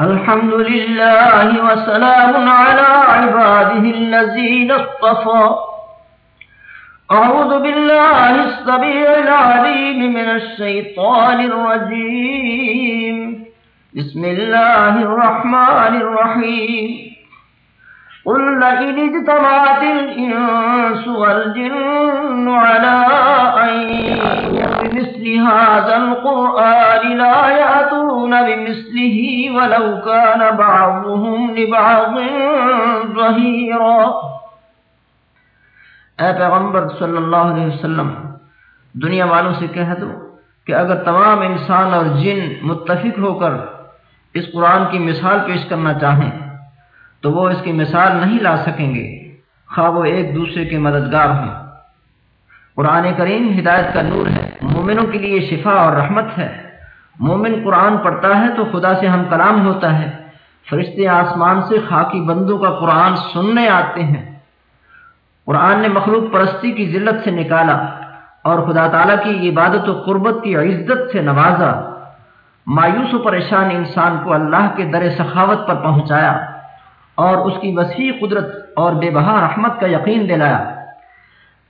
الحمد لله وسلام على عباده الذين اصطفى أعوذ بالله السبيع العليم من الشيطان الرجيم بسم الله الرحمن الرحيم قل لئن اجتمعت الإنس والجن على أن بمثل هذا القرآن لا يأتون بمثله ولو كان بعضهم لبعض ظهيرا اے پیغمبر صلی اللہ علیہ وسلم دنیا والوں سے کہہ دو کہ اگر تمام انسان اور جن متفق ہو کر اس قرآن کی مثال پیش کرنا چاہیں تو وہ اس کی مثال نہیں لا سکیں گے۔ خواہ وہ ایک دوسرے کے مددگار ہوں۔ قرآن کریم ہدایت کا نور ہے۔ مومنوں کے لیے شفا اور رحمت ہے۔ مومن قرآن پڑھتا ہے تو خدا سے ہم کلام ہوتا ہے۔ فرشتے آسمان سے خاکی بندوں کا قرآن سننے آتے ہیں۔ قرآن نے مخلوق پرستی کی ذلت سے نکالا اور خدا تعالیٰ کی عبادت و قربت کی عزت سے نوازا۔ مایوس و پریشان انسان کو اللہ کے در سخاوت پر پہنچایا۔ اور اس کی وسیع قدرت اور بے بہا رحمت کا یقین دلایا۔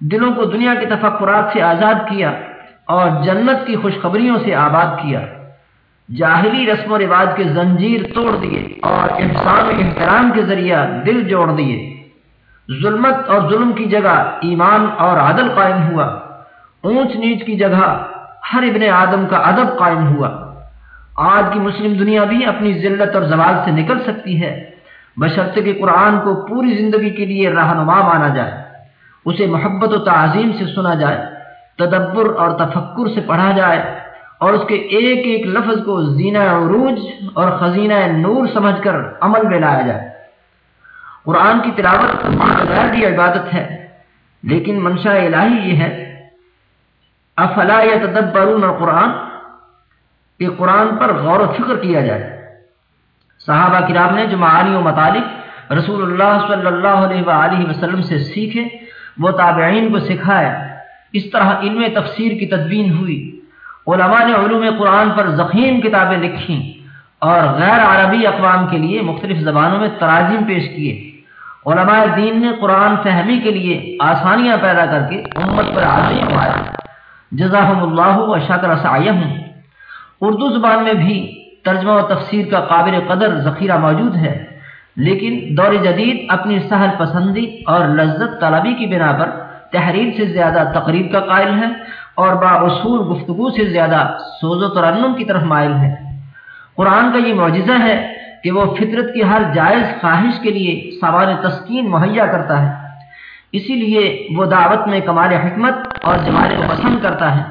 دلوں کو دنیا کے تفکرات سے آزاد کیا اور جنت کی خوشخبریوں سے آباد کیا۔ جاہلی رسم و رواج کے زنجیر توڑ دیے اور احسان و احترام کے ذریعہ دل جوڑ دیے۔ ظلمت اور ظلم کی جگہ ایمان اور عدل قائم ہوا۔ اونچ نیچ کی جگہ ہر ابن آدم کا ادب قائم ہوا۔ آج کی مسلم دنیا بھی اپنی ذلت اور زوال سے نکل سکتی ہے۔ بشرط کے قرآن کو پوری زندگی کے لیے رہنما مانا جائے، اسے محبت و تعظیم سے سنا جائے، تدبر اور تفکر سے پڑھا جائے، اور اس کے ایک ایک لفظ کو زینہ عروج اور خزینہ نور سمجھ کر عمل میں لایا جائے۔ قرآن کی تلاوت غیر عبادت ہے، لیکن منشا الہی یہ ہے، افلا یا تدبرون قرآن کہ قرآن پر غور و فکر کیا جائے۔ صحابہ کرام نے جو معانی و مطالب رسول اللہ صلی اللہ علیہ وآلہ وسلم سے سیکھے، وہ تابعین کو سکھایا۔ اس طرح علم تفسیر کی تدوین ہوئی۔ علماء نے علوم قرآن پر ذخیم کتابیں لکھیں اور غیر عربی اقوام کے لیے مختلف زبانوں میں تراجم پیش کیے۔ علماء دین نے قرآن فہمی کے لیے آسانیاں پیدا کر کے امت پر عظیم آیا جزاہم اللہ و شکر سایہ اردو زبان میں بھی ترجمہ و تفسیر کا قابل قدر ذخیرہ موجود ہے، لیکن دور جدید اپنی سہل پسندی اور لذت طلبی کی بنا پر تحریر سے زیادہ تقریب کا قائل ہے اور باصول گفتگو سے زیادہ سوز و ترنم کی طرف مائل ہے۔ قرآن کا یہ معجزہ ہے کہ وہ فطرت کی ہر جائز خواہش کے لیے سوار تسکین مہیا کرتا ہے، اسی لیے وہ دعوت میں کمال حکمت اور جمال کو پسند کرتا ہے۔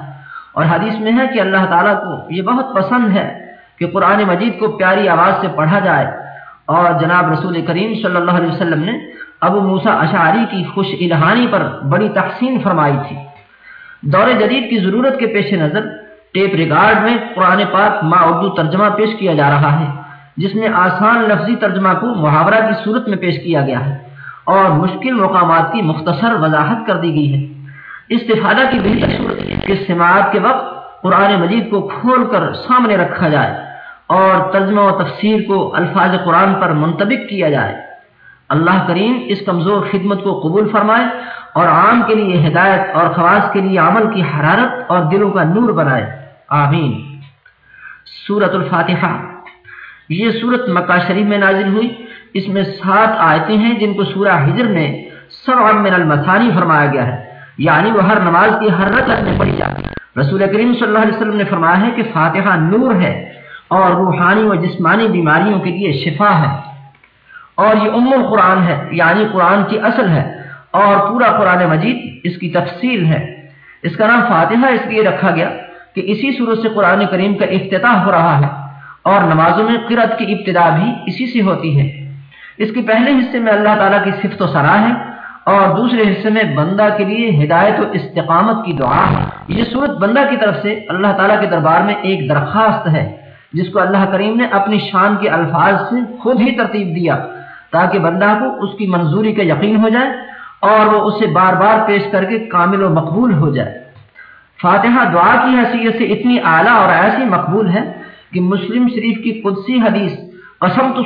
اور حدیث میں ہے کہ اللہ تعالیٰ کو یہ بہت پسند ہے کہ قرآن مجید کو پیاری آواز سے پڑھا جائے۔ اور جناب رسول کریم صلی اللہ علیہ وسلم نے ابو موسا اشعری کی خوش الہانی پر بڑی تحسین فرمائی تھی۔ دور جدید کی ضرورت کے پیش نظر ٹیپ ریکارڈ میں قرآن پاک ما اردو ترجمہ پیش کیا جا رہا ہے، جس میں آسان لفظی ترجمہ کو محاورہ کی صورت میں پیش کیا گیا ہے اور مشکل مقامات کی مختصر وضاحت کر دی گئی ہے۔ استفادہ کی بہتر صورت کہ سماعت کے وقت قرآن مجید کو کھول کر سامنے رکھا جائے۔ اور ترجمہ و تفسیر کو الفاظ قرآن پر منطبق کیا جائے۔ اللہ کریم اس کمزور خدمت کو قبول فرمائے اور عام کے لیے ہدایت اور خواص کے لیے عمل کی حرارت اور دلوں کا نور بنائے۔ آمین۔ سورت الفاتحہ۔ یہ سورت مکہ شریف میں نازل ہوئی۔ اس میں سات آیتیں ہیں جن کو سورہ ہجر میں سب من المثانی فرمایا گیا ہے۔ یعنی وہ ہر نماز کی ہر رکعت میں پڑھی جاتی۔ رسول کریم صلی اللہ علیہ وسلم نے فرمایا ہے کہ فاتحہ نور ہے۔ اور روحانی و جسمانی بیماریوں کے لیے شفا ہے۔ اور یہ ام القرآن ہے یعنی قرآن کی اصل ہے۔ اور پورا قرآن مجید اس کی تفصیل ہے۔ اس کا نام فاتحہ اس لیے رکھا گیا کہ اسی صورت سے قرآن کریم کا افتتاح ہو رہا ہے اور نمازوں میں قرت کی ابتدا بھی اسی سے ہوتی ہے۔ اس کے پہلے حصے میں اللہ تعالیٰ کی صفت و سرا ہے اور دوسرے حصے میں بندہ کے لیے ہدایت و استقامت کی دعا ہے۔ یہ صورت بندہ کی طرف سے اللہ تعالیٰ کے دربار میں ایک درخواست ہے۔ جس کو اللہ کریم نے اپنی شان کے الفاظ سے خود ہی ترتیب دیا تاکہ بندہ کو اس کی منظوری کا یقین ہو جائے اور وہ اسے بار بار پیش کر کے کامل و مقبول ہو جائے۔ فاتحہ دعا کی حیثیت سے اتنی اعلیٰ اور ایسی مقبول ہے کہ مسلم شریف کی قدسی حدیث قسم تو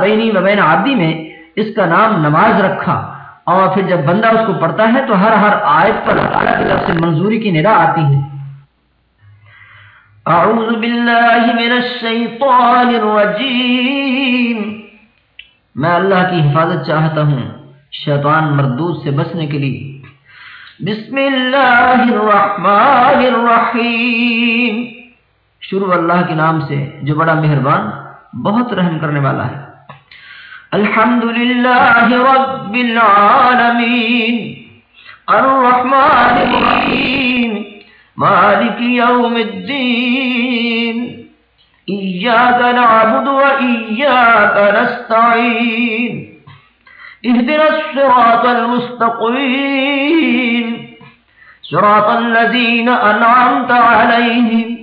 بینی و بین عبدی میں اس کا نام نماز رکھا اور پھر جب بندہ اس کو پڑھتا ہے تو ہر ہر آیت پر اللہ کی طرف سے منظوری کی ندا آتی ہے۔ اعوذ باللہ من الشیطان الرجیم میں اللہ کی حفاظت چاہتا ہوں شیطان مردود سے بچنے کے لیے. بسم اللہ الرحمن الرحیم. شروع اللہ کے نام سے جو بڑا مہربان، بہت رحم کرنے والا ہے. الحمد للہ رب العالمین. الرحمن الرحیم. مالک یوم الدین ایاک نعبد و ایاک نستعین. اهدنا الصراط المستقیم. صراط الذين أنعمت عليهم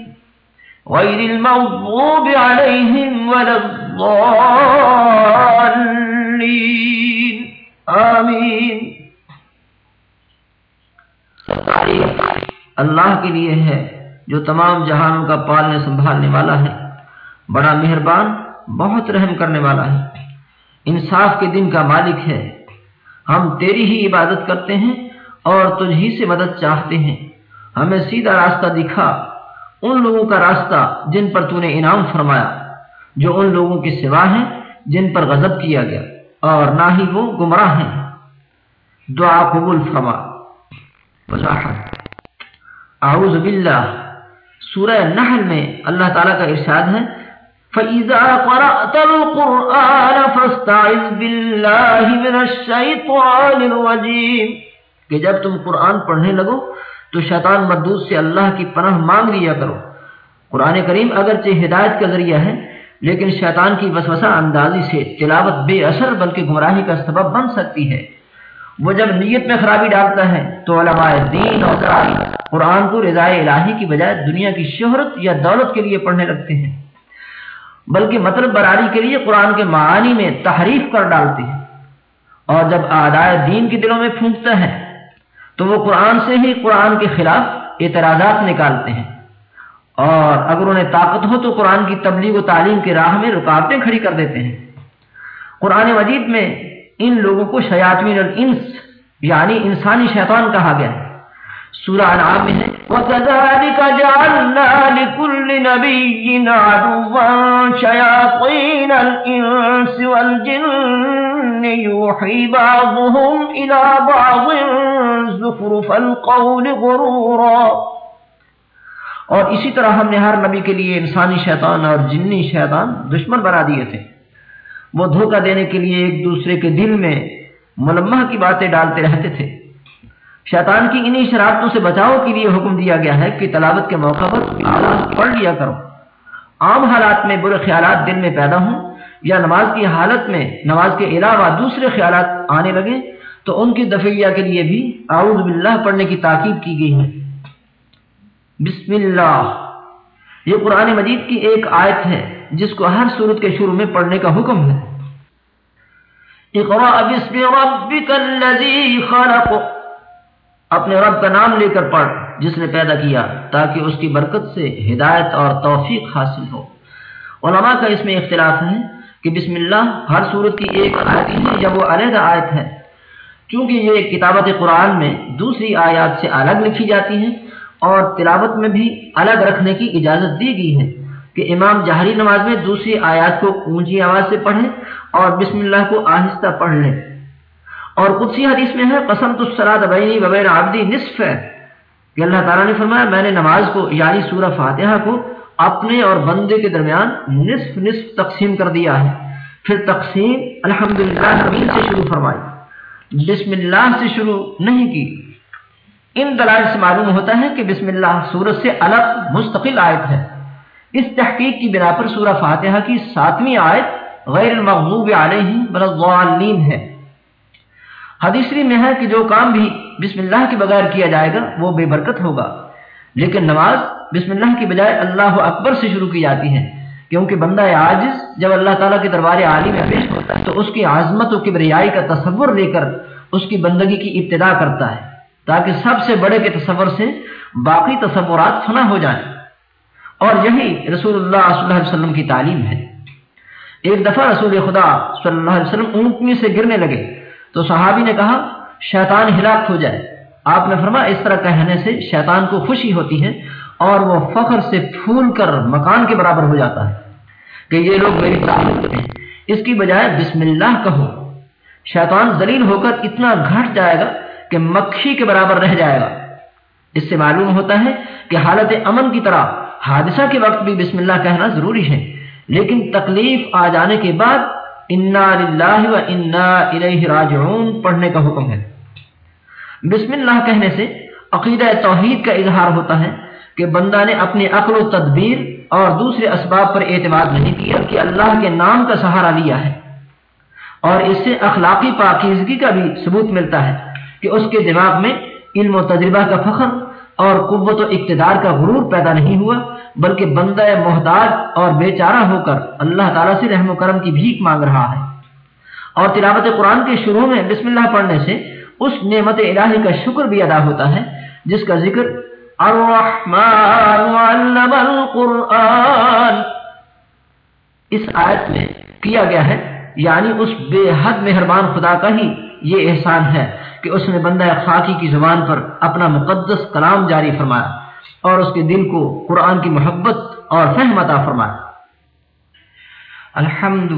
غير المغضوب عليهم ولا الضالين آمين اللہ کے لیے ہے، جو تمام جہانوں کا پالنے سنبھالنے والا ہے۔ بڑا مہربان، بہت رحم کرنے والا ہے۔ انصاف کے دن کا مالک ہے۔ ہم تیری ہی عبادت کرتے ہیں اور تجھ ہی سے مدد چاہتے ہیں۔ ہمیں سیدھا راستہ دکھا۔ ان لوگوں کا راستہ جن پر تو نے انعام فرمایا، جو ان لوگوں کے سوا ہیں، جن پر غضب کیا گیا۔ اور نہ ہی وہ گمراہ ہیں۔ دعا قبول فرما۔ اعوذ باللہ سورہ نحل میں اللہ تعالیٰ کا ارشاد ہے، فَإِذَا قَرَأْتَ الْقُرْآنَ فَاسْتَعِذْ بِاللَّهِ مِنَ الشَّيْطَانِ الرَّجِيمِ۔ کہ جب تم قرآن پڑھنے لگو تو شیطان مردود سے اللہ کی پناہ مانگ لیا کرو۔ قرآن کریم اگرچہ ہدایت کا ذریعہ ہے، لیکن شیطان کی وسوسہ اندازی سے تلاوت بے اثر بلکہ گمراہی کا سبب بن سکتی ہے۔ وہ جب نیت میں خرابی ڈالتا ہے تو علماء دین اور قرآن کو رضائے الہی کی بجائے دنیا کی شہرت یا دولت کے لیے پڑھنے لگتے ہیں۔ بلکہ مطلب براری کے لیے قرآن کے معانی میں تحریف کر ڈالتے ہیں۔ اور جب آدائے دین کے دلوں میں پھونکتا ہے تو وہ قرآن سے ہی قرآن کے خلاف اعتراضات نکالتے ہیں۔ اور اگر انہیں طاقت ہو تو قرآن کی تبلیغ و تعلیم کے راہ میں رکاوٹیں کھڑی کر دیتے ہیں۔ قرآن مجید میں ان لوگوں کو شیاطین الانس یعنی انسانی شیطان کہا گیا ہے۔ سورہ انعام میں ہے، وَكَذَلِكَ جَعَلْنَا لِكُلِّ نَبِيٍّ عَدُوًّا شَيَاطِينَ الْإِنسِ وَالْجِنِّ يُوحِي بَعْضُهُمْ إِلَى بَعْضٍ زُخْرُفَ الْقَوْلِ غُرُورًا۔ اور اسی طرح ہم نے ہر نبی کے لیے انسانی شیطان اور جنی شیطان دشمن بنا دیے تھے۔ وہ دھوکہ دینے کے لیے ایک دوسرے کے دل میں ملمہ کی باتیں ڈالتے رہتے تھے۔ شیطان کی انہی شرارتوں سے بچاؤ کے لیے حکم دیا گیا ہے کہ تلاوت کے موقع پر آواز پڑھ لیا کرو۔ عام حالات میں برے خیالات دل میں پیدا ہوں یا نماز کی حالت میں نماز کے علاوہ دوسرے خیالات آنے لگے تو ان کی دفعیہ کے لیے بھی اعوذ باللہ پڑھنے کی تاکید کی گئی ہے۔ بسم اللہ۔ یہ قرآن مجید کی ایک آیت ہے۔ جس کو ہر صورت کے شروع میں پڑھنے کا حکم ہے۔ اقرأ بسم ربک الذی خلق۔ اپنے رب کا نام لے کر پڑھ جس نے پیدا کیا تاکہ اس کی برکت سے ہدایت اور توفیق حاصل ہو۔ علماء کا اس میں اختلاف ہے کہ بسم اللہ ہر صورت کی ایک آیت ہے یا وہ علیحدہ آیت ہے۔ چونکہ یہ کتابت قرآن میں دوسری آیات سے الگ لکھی جاتی ہیں اور تلاوت میں بھی الگ رکھنے کی اجازت دی گئی ہے۔ کہ امام جہری نماز میں دوسری آیات کو اونچی آواز سے پڑھیں اور بسم اللہ کو آہستہ پڑھ لیں۔ اور قدسی حدیث میں ہے، قسم تو بینی وغیرہ آبدی نصف ہے۔ کہ اللہ تعالیٰ نے فرمایا، میں نے نماز کو یعنی سورہ فاتحہ کو اپنے اور بندے کے درمیان نصف نصف تقسیم کر دیا ہے۔ پھر تقسیم الحمد للہ سے شروع فرمائی۔ بسم اللہ سے شروع نہیں کی۔ ان دلائل سے معلوم ہوتا ہے کہ بسم اللہ سورت سے الگ مستقل آیت ہے۔ اس تحقیق کی بنا پر سورہ فاتحہ کی ساتویں آیت غیر المغضوب علیہ بلغالین ہے۔ حدیثری میں ہے کہ جو کام بھی بسم اللہ کے بغیر کیا جائے گا، وہ بے برکت ہوگا۔ لیکن نماز بسم اللہ کی بجائے اللہ اکبر سے شروع کی جاتی ہے۔ کیونکہ بندہ عاجز جب اللہ تعالیٰ کے دربار عالی میں پیش ہوتا ہے، تو اس کی عظمت و کبریائی کا تصور لے کر اس کی بندگی کی ابتدا کرتا ہے، تاکہ سب سے بڑے کے تصور سے باقی تصورات فنا ہو جائیں۔ اور یہی رسول اللہ صلی اللہ علیہ وسلم کی تعلیم ہے۔ ایک دفعہ رسول خدا صلی اللہ علیہ وسلم اونٹنی سے گرنے لگے۔ تو صحابی نے کہا، شیطان ہلاک ہو جائے۔ آپ نے فرمایا، اس طرح کہنے سے شیطان کو خوشی ہوتی ہے اور وہ فخر سے پھول کر مکان کے برابر ہو جاتا ہے کہ یہ لوگ میری تعریف ہیں۔ اس کی بجائے بسم اللہ کہو۔ شیطان ذلیل ہو کر اتنا گھٹ جائے گا کہ مکھی کے برابر رہ جائے گا۔ اس سے معلوم ہوتا ہے کہ حالت امن کی طرح حادثہ کے وقت بھی بسم اللہ کہنا ضروری ہے۔ لیکن تکلیف آ جانے کے بعد انا للہ و انا الیہ راجعون پڑھنے کا حکم ہے۔ بسم اللہ کہنے سے عقیدہ توحید کا اظہار ہوتا ہے کہ بندہ نے اپنی عقل و تدبیر اور دوسرے اسباب پر اعتماد نہیں کیا کہ اللہ کے نام کا سہارا لیا ہے۔ اور اس سے اخلاقی پاکیزگی کا بھی ثبوت ملتا ہے کہ اس کے دماغ میں علم و تجربہ کا فخر اور قوت و اقتدار کا غرور پیدا نہیں ہوا۔ بلکہ بندہ محتاج اور بے چارہ ہو کر اللہ تعالیٰ سے رحم و کرم کی بھیک مانگ رہا ہے۔ اور تلاوت قرآن کے شروع میں بسم اللہ پڑھنے سے اس نعمت الہی کا شکر بھی ادا ہوتا ہے، جس کا ذکر الرحمن علم القرآن۔ اس آیت میں کیا گیا ہے یعنی اس بے حد مہربان خدا کا ہی یہ احسان ہے کہ اس نے بندہ خاکی کی زبان پر اپنا مقدس کلام جاری فرمایا۔ اور اس کے دل کو قرآن کی محبت اور فہم عطا فرمایا الحمد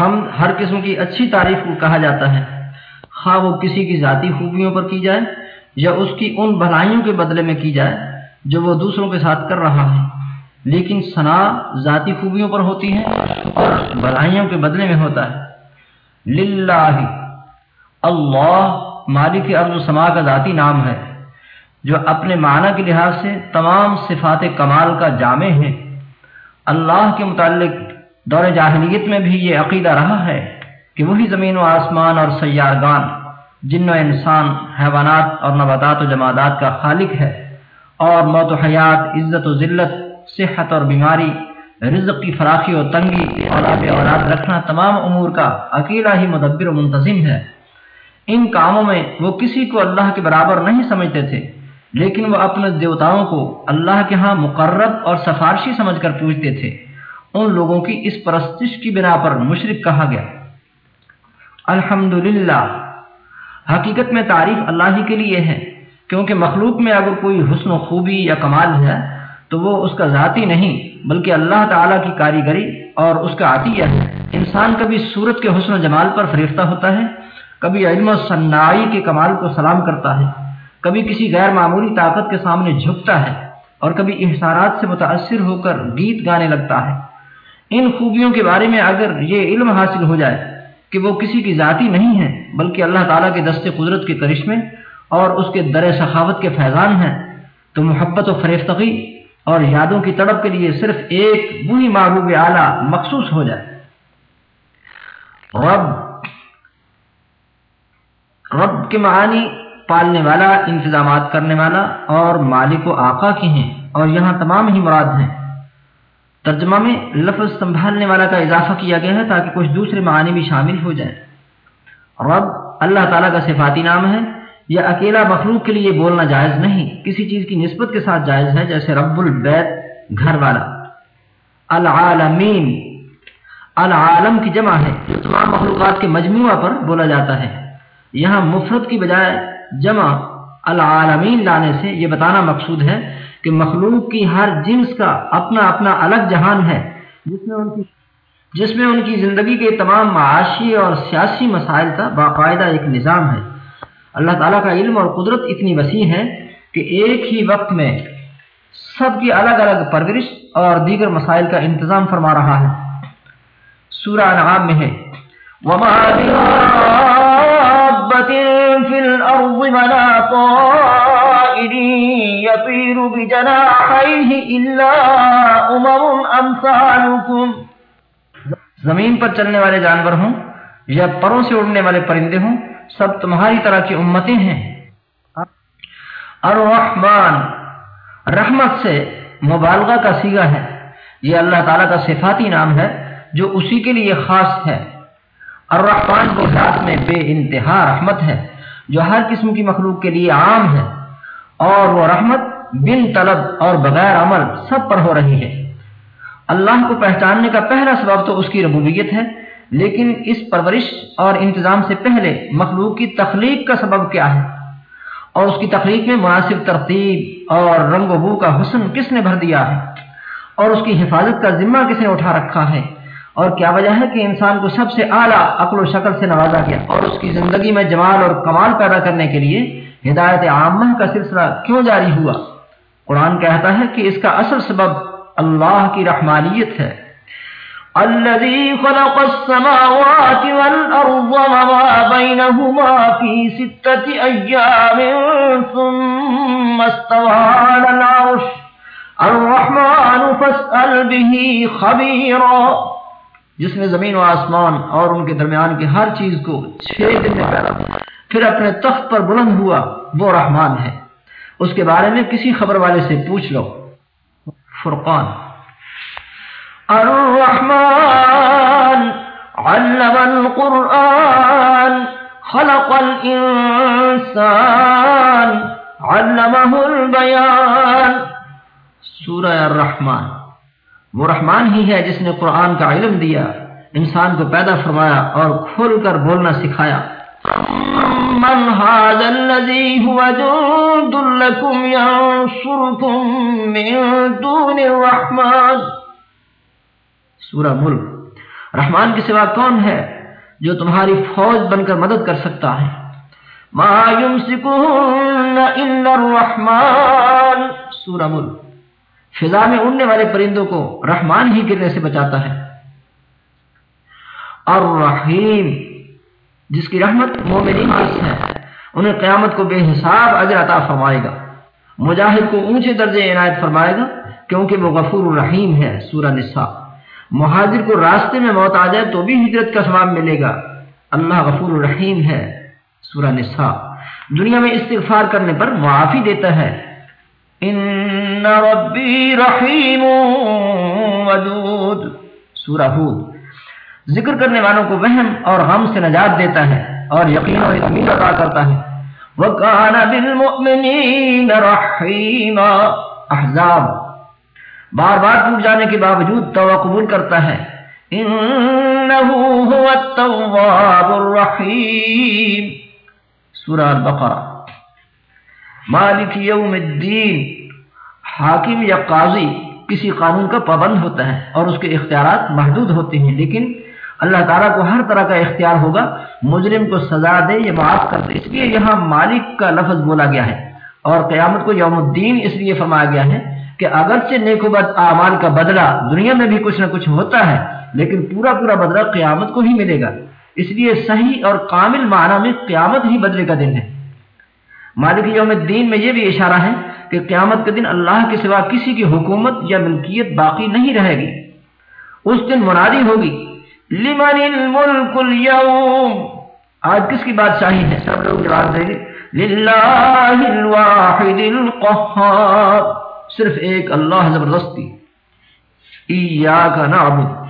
حمد ہر قسم کی اچھی تعریف کو کہا جاتا ہے۔ خواہ وہ کسی کی ذاتی خوبیوں پر کی جائے یا اس کی ان بھلائیوں کے بدلے میں کی جائے جو وہ دوسروں کے ساتھ کر رہا ہے۔ لیکن ثنا ذاتی خوبیوں پر ہوتی ہے اور بھلائیوں کے بدلے میں ہوتا ہے۔ للہ، اللہ مالک ارض و سما کا ذاتی نام ہے۔ جو اپنے معنی کے لحاظ سے تمام صفات کمال کا جامع ہے اللہ کے متعلق دور جاہلیت میں بھی یہ عقیدہ رہا ہے کہ وہی زمین و آسمان اور سیارگان، جن و انسان، حیوانات اور نباتات و جمادات کا خالق ہے اور موت و حیات، عزت و ذلت، صحت اور بیماری، رزق کی فراخی و تنگی اور آب اولاد رکھنا تمام امور کا اکیلا ہی مدبر و منتظم ہے۔ ان کاموں میں وہ کسی کو اللہ کے برابر نہیں سمجھتے تھے۔ لیکن وہ اپنے دیوتاؤں کو اللہ کے ہاں مقرب اور سفارشی سمجھ کر پوچھتے تھے۔ ان لوگوں کی اس پرستش کی بنا پر مشرق کہا گیا۔ الحمد حقیقت میں تعریف اللہ ہی کے لیے ہے، کیونکہ مخلوق میں اگر کوئی حسن و خوبی یا کمال ہے تو وہ اس کا ذاتی نہیں، بلکہ اللہ تعالیٰ کی کاریگری اور اس کا عطیہ ہے۔ انسان کبھی صورت کے حسن و جمال پر فریفتہ ہوتا ہے، کبھی علم و صنائی کے کمال کو سلام کرتا ہے۔ کبھی کسی غیر معمولی طاقت کے سامنے جھکتا ہے اور کبھی احسارات سے متاثر ہو کر گیت گانے لگتا ہے۔ ان خوبیوں کے بارے میں اگر یہ علم حاصل ہو جائے کہ وہ کسی کی ذاتی نہیں ہے بلکہ اللہ تعالیٰ کے دست قدرت کے کرشمے اور اس کے در سخاوت کے فیضان ہیں، تو محبت و فریفتگی اور یادوں کی تڑپ کے لیے صرف ایک بری محبوب اعلیٰ مخصوص ہو جائے۔ رب رب کے معانی پالنے والا، انتظامات کرنے والا اور مالک و آقا کی ہیں اور یہاں تمام ہی مراد ہیں۔ ترجمہ میں لفظ سنبھالنے والا کا اضافہ کیا گیا ہے تاکہ کچھ دوسرے معانی بھی شامل ہو جائیں۔ رب، اللہ تعالیٰ کا صفاتی نام ہے۔ یا اکیلا مخلوق کے لیے بولنا جائز نہیں، کسی چیز کی نسبت کے ساتھ جائز ہے، جیسے رب البیت گھر والا۔ العالمین، العالم کی جمع ہے۔ جو تمام مخلوقات کے مجموعہ پر بولا جاتا ہے۔ یہاں مفرت کی بجائے جمع العالمین لانے سے یہ بتانا مقصود ہے کہ مخلوق کی ہر جنس کا اپنا اپنا الگ جہان ہے، جس میں ان کی جس میں ان کی زندگی کے تمام معاشی اور سیاسی مسائل کا باقاعدہ ایک نظام ہے۔ اللہ تعالیٰ کا علم اور قدرت اتنی وسیع ہے کہ ایک ہی وقت میں سب کی الگ الگ پرورش اور دیگر مسائل کا انتظام فرما رہا ہے۔ سورہ انعام میں ہے۔ وَمَا في الأرض ولا طائر يطير بجناحيه إلا أمر أمثالكم زمین پر چلنے والے جانور ہوں یا پروں سے اڑنے والے پرندے ہوں، سب تمہاری طرح کی امتیں ہیں۔ الرحمن، رحمت سے مبالغہ کا سیگا ہے۔ یہ اللہ تعالیٰ کا صفاتی نام ہے جو اسی کے لیے خاص ہے۔ الرحمن کی ذات میں بے انتہا رحمت ہے، جو ہر قسم کی مخلوق کے لیے عام ہے۔ اور وہ رحمت بن طلب اور بغیر عمل سب پر ہو رہی ہے۔ اللہ کو پہچاننے کا پہلا سبب تو اس کی ربوبیت ہے، لیکن اس پرورش اور انتظام سے پہلے مخلوق کی تخلیق کا سبب کیا ہے؟ اور اس کی تخلیق میں مناسب ترتیب اور رنگ و بو کا حسن کس نے بھر دیا ہے؟ اور اس کی حفاظت کا ذمہ کس نے اٹھا رکھا ہے؟ اور کیا وجہ ہے کہ انسان کو سب سے اعلیٰ عقل و شکل سے نوازا گیا؟ اور اس کی زندگی میں جمال اور کمال پیدا کرنے کے لیے ہدایت عامہ کا سلسلہ کیوں جاری ہوا؟ قرآن کہتا ہے کہ اس کا اصل سبب اللہ کی رحمانیت ہے۔ الذي خلق السماوات والأرض وما بينهما في ستة أيام ثم استوى على العرش۔ الرحمن فاسأل به خبيرا جس نے زمین و آسمان اور ان کے درمیان کی ہر چیز کو چھ دن میں پیدا پھر اپنے تخت پر بلند ہوا، وہ رحمان ہے۔ اس کے بارے میں کسی خبر والے سے پوچھ لو۔ فرقان۔ الرحمن علم القرآن، خلق الإنسان علمه البيان۔ سورہ الرحمن۔ وہ رحمان ہی ہے جس نے قرآن کا علم دیا، انسان کو پیدا فرمایا اور کھل کر بولنا سکھایا۔ من هذا الذي هو جند لكم ينصركم من دون الرحمن۔ سورہ ملک۔ رحمان کے سوا کون ہے جو تمہاری فوج بن کر مدد کر سکتا ہے؟ ما يمسكون الا الرحمن۔ سورہ ملک۔ فضا میں اڑنے والے پرندوں کو رحمان ہی گرنے سے بچاتا ہے۔ اور رحیم جس کی رحمت مومنین ہے، انہیں قیامت کو بے حساب اجر عطا فرمائے گا۔ مجاہد کو اونچے درجے عنایت فرمائے گا، کیونکہ وہ غفور الرحیم ہے، سورہ نساء۔ مہاجر کو راستے میں موت آ جائے تو بھی ہجرت کا ثواب ملے گا۔ اللہ غفور الرحیم ہے، سورہ نساء۔ دنیا میں استغفار کرنے پر معافی دیتا ہے۔ ان ربی رحیم ودود۔ سورہ ہود۔ ذکر کرنے والوں کو وہم اور غم سے نجات دیتا ہے اور یقین و اطمین عطا کرتا ہے۔ وَكَانَ بِالْمُؤْمِنِينَ رَحِيمًا۔ احزاب۔ بار بار ٹوٹ جانے کے باوجود توبہ قبول کرتا ہے۔ انہو هو التواب الرحیم سورہ البقرہ۔ مالک یوم الدین، حاکم یا قاضی، کسی قانون کا پابند ہوتا ہے اور اس کے اختیارات محدود ہوتے ہیں۔ لیکن اللہ تعالیٰ کو ہر طرح کا اختیار ہوگا، مجرم کو سزا دے یا معاف کر دے۔ اس لیے یہاں مالک کا لفظ بولا گیا ہے اور قیامت کو یوم الدین اس لیے فرمایا گیا ہے کہ اگرچہ نیک و بد اعمال کا بدلہ دنیا میں بھی کچھ نہ کچھ ہوتا ہے، لیکن پورا پورا بدلہ قیامت کو ہی ملے گا۔ اس لیے صحیح اور کامل معنی میں قیامت ہی بدلے کا دن ہے۔ مالک یوم الدین میں یہ بھی اشارہ ہے کہ قیامت کے دن اللہ کے سوا کسی کی حکومت یا ملکیت باقی نہیں رہے گی۔ اس دن منادی ہوگی، لمن الملک اليوم؟ آج کس کی بادشاہی ہے؟ سب لوگ جواب دیں گے، للہ الواحد القہار۔ صرف ایک اللہ زبردستی ایاک نعبد۔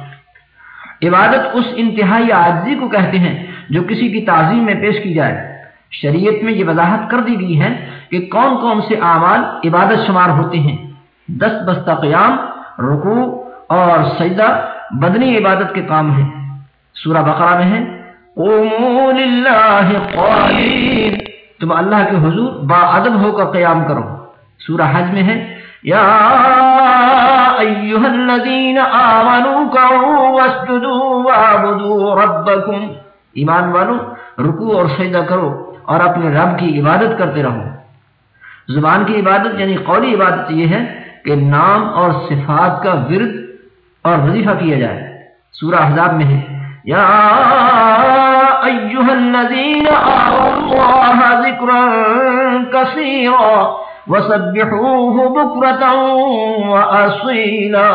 عبادت اس انتہائی عاجزی کو کہتے ہیں جو کسی کی تعظیم میں پیش کی جائے۔ شریعت میں یہ وضاحت کر دی گئی ہے کہ کون کون سے اعمال عبادت شمار ہوتے ہیں۔ دس بستہ قیام، رکوع اور سجدہ بدنی عبادت کے کام ہیں۔ سورہ بقرہ میں ہے تم اللہ کے حضور با ادب ہو کر قیام کرو۔ سورہ حج میں ہے، یا ایوہ الذین آمنوا کروا واسجدوا وعبدوا ربکم۔ ایمان والو، رکوع اور سجدہ کرو۔ اور اپنے رب کی عبادت کرتے رہو۔ زبان کی عبادت یعنی قولی عبادت یہ ہے کہ نام اور صفات کا ورد اور وظیفہ کیا جائے۔ سورہ احزاب میں ہے۔ یا ایوہ الذین آمنوا اللہ ذکرا کثیرا وسبحوه بکرتا واسیلا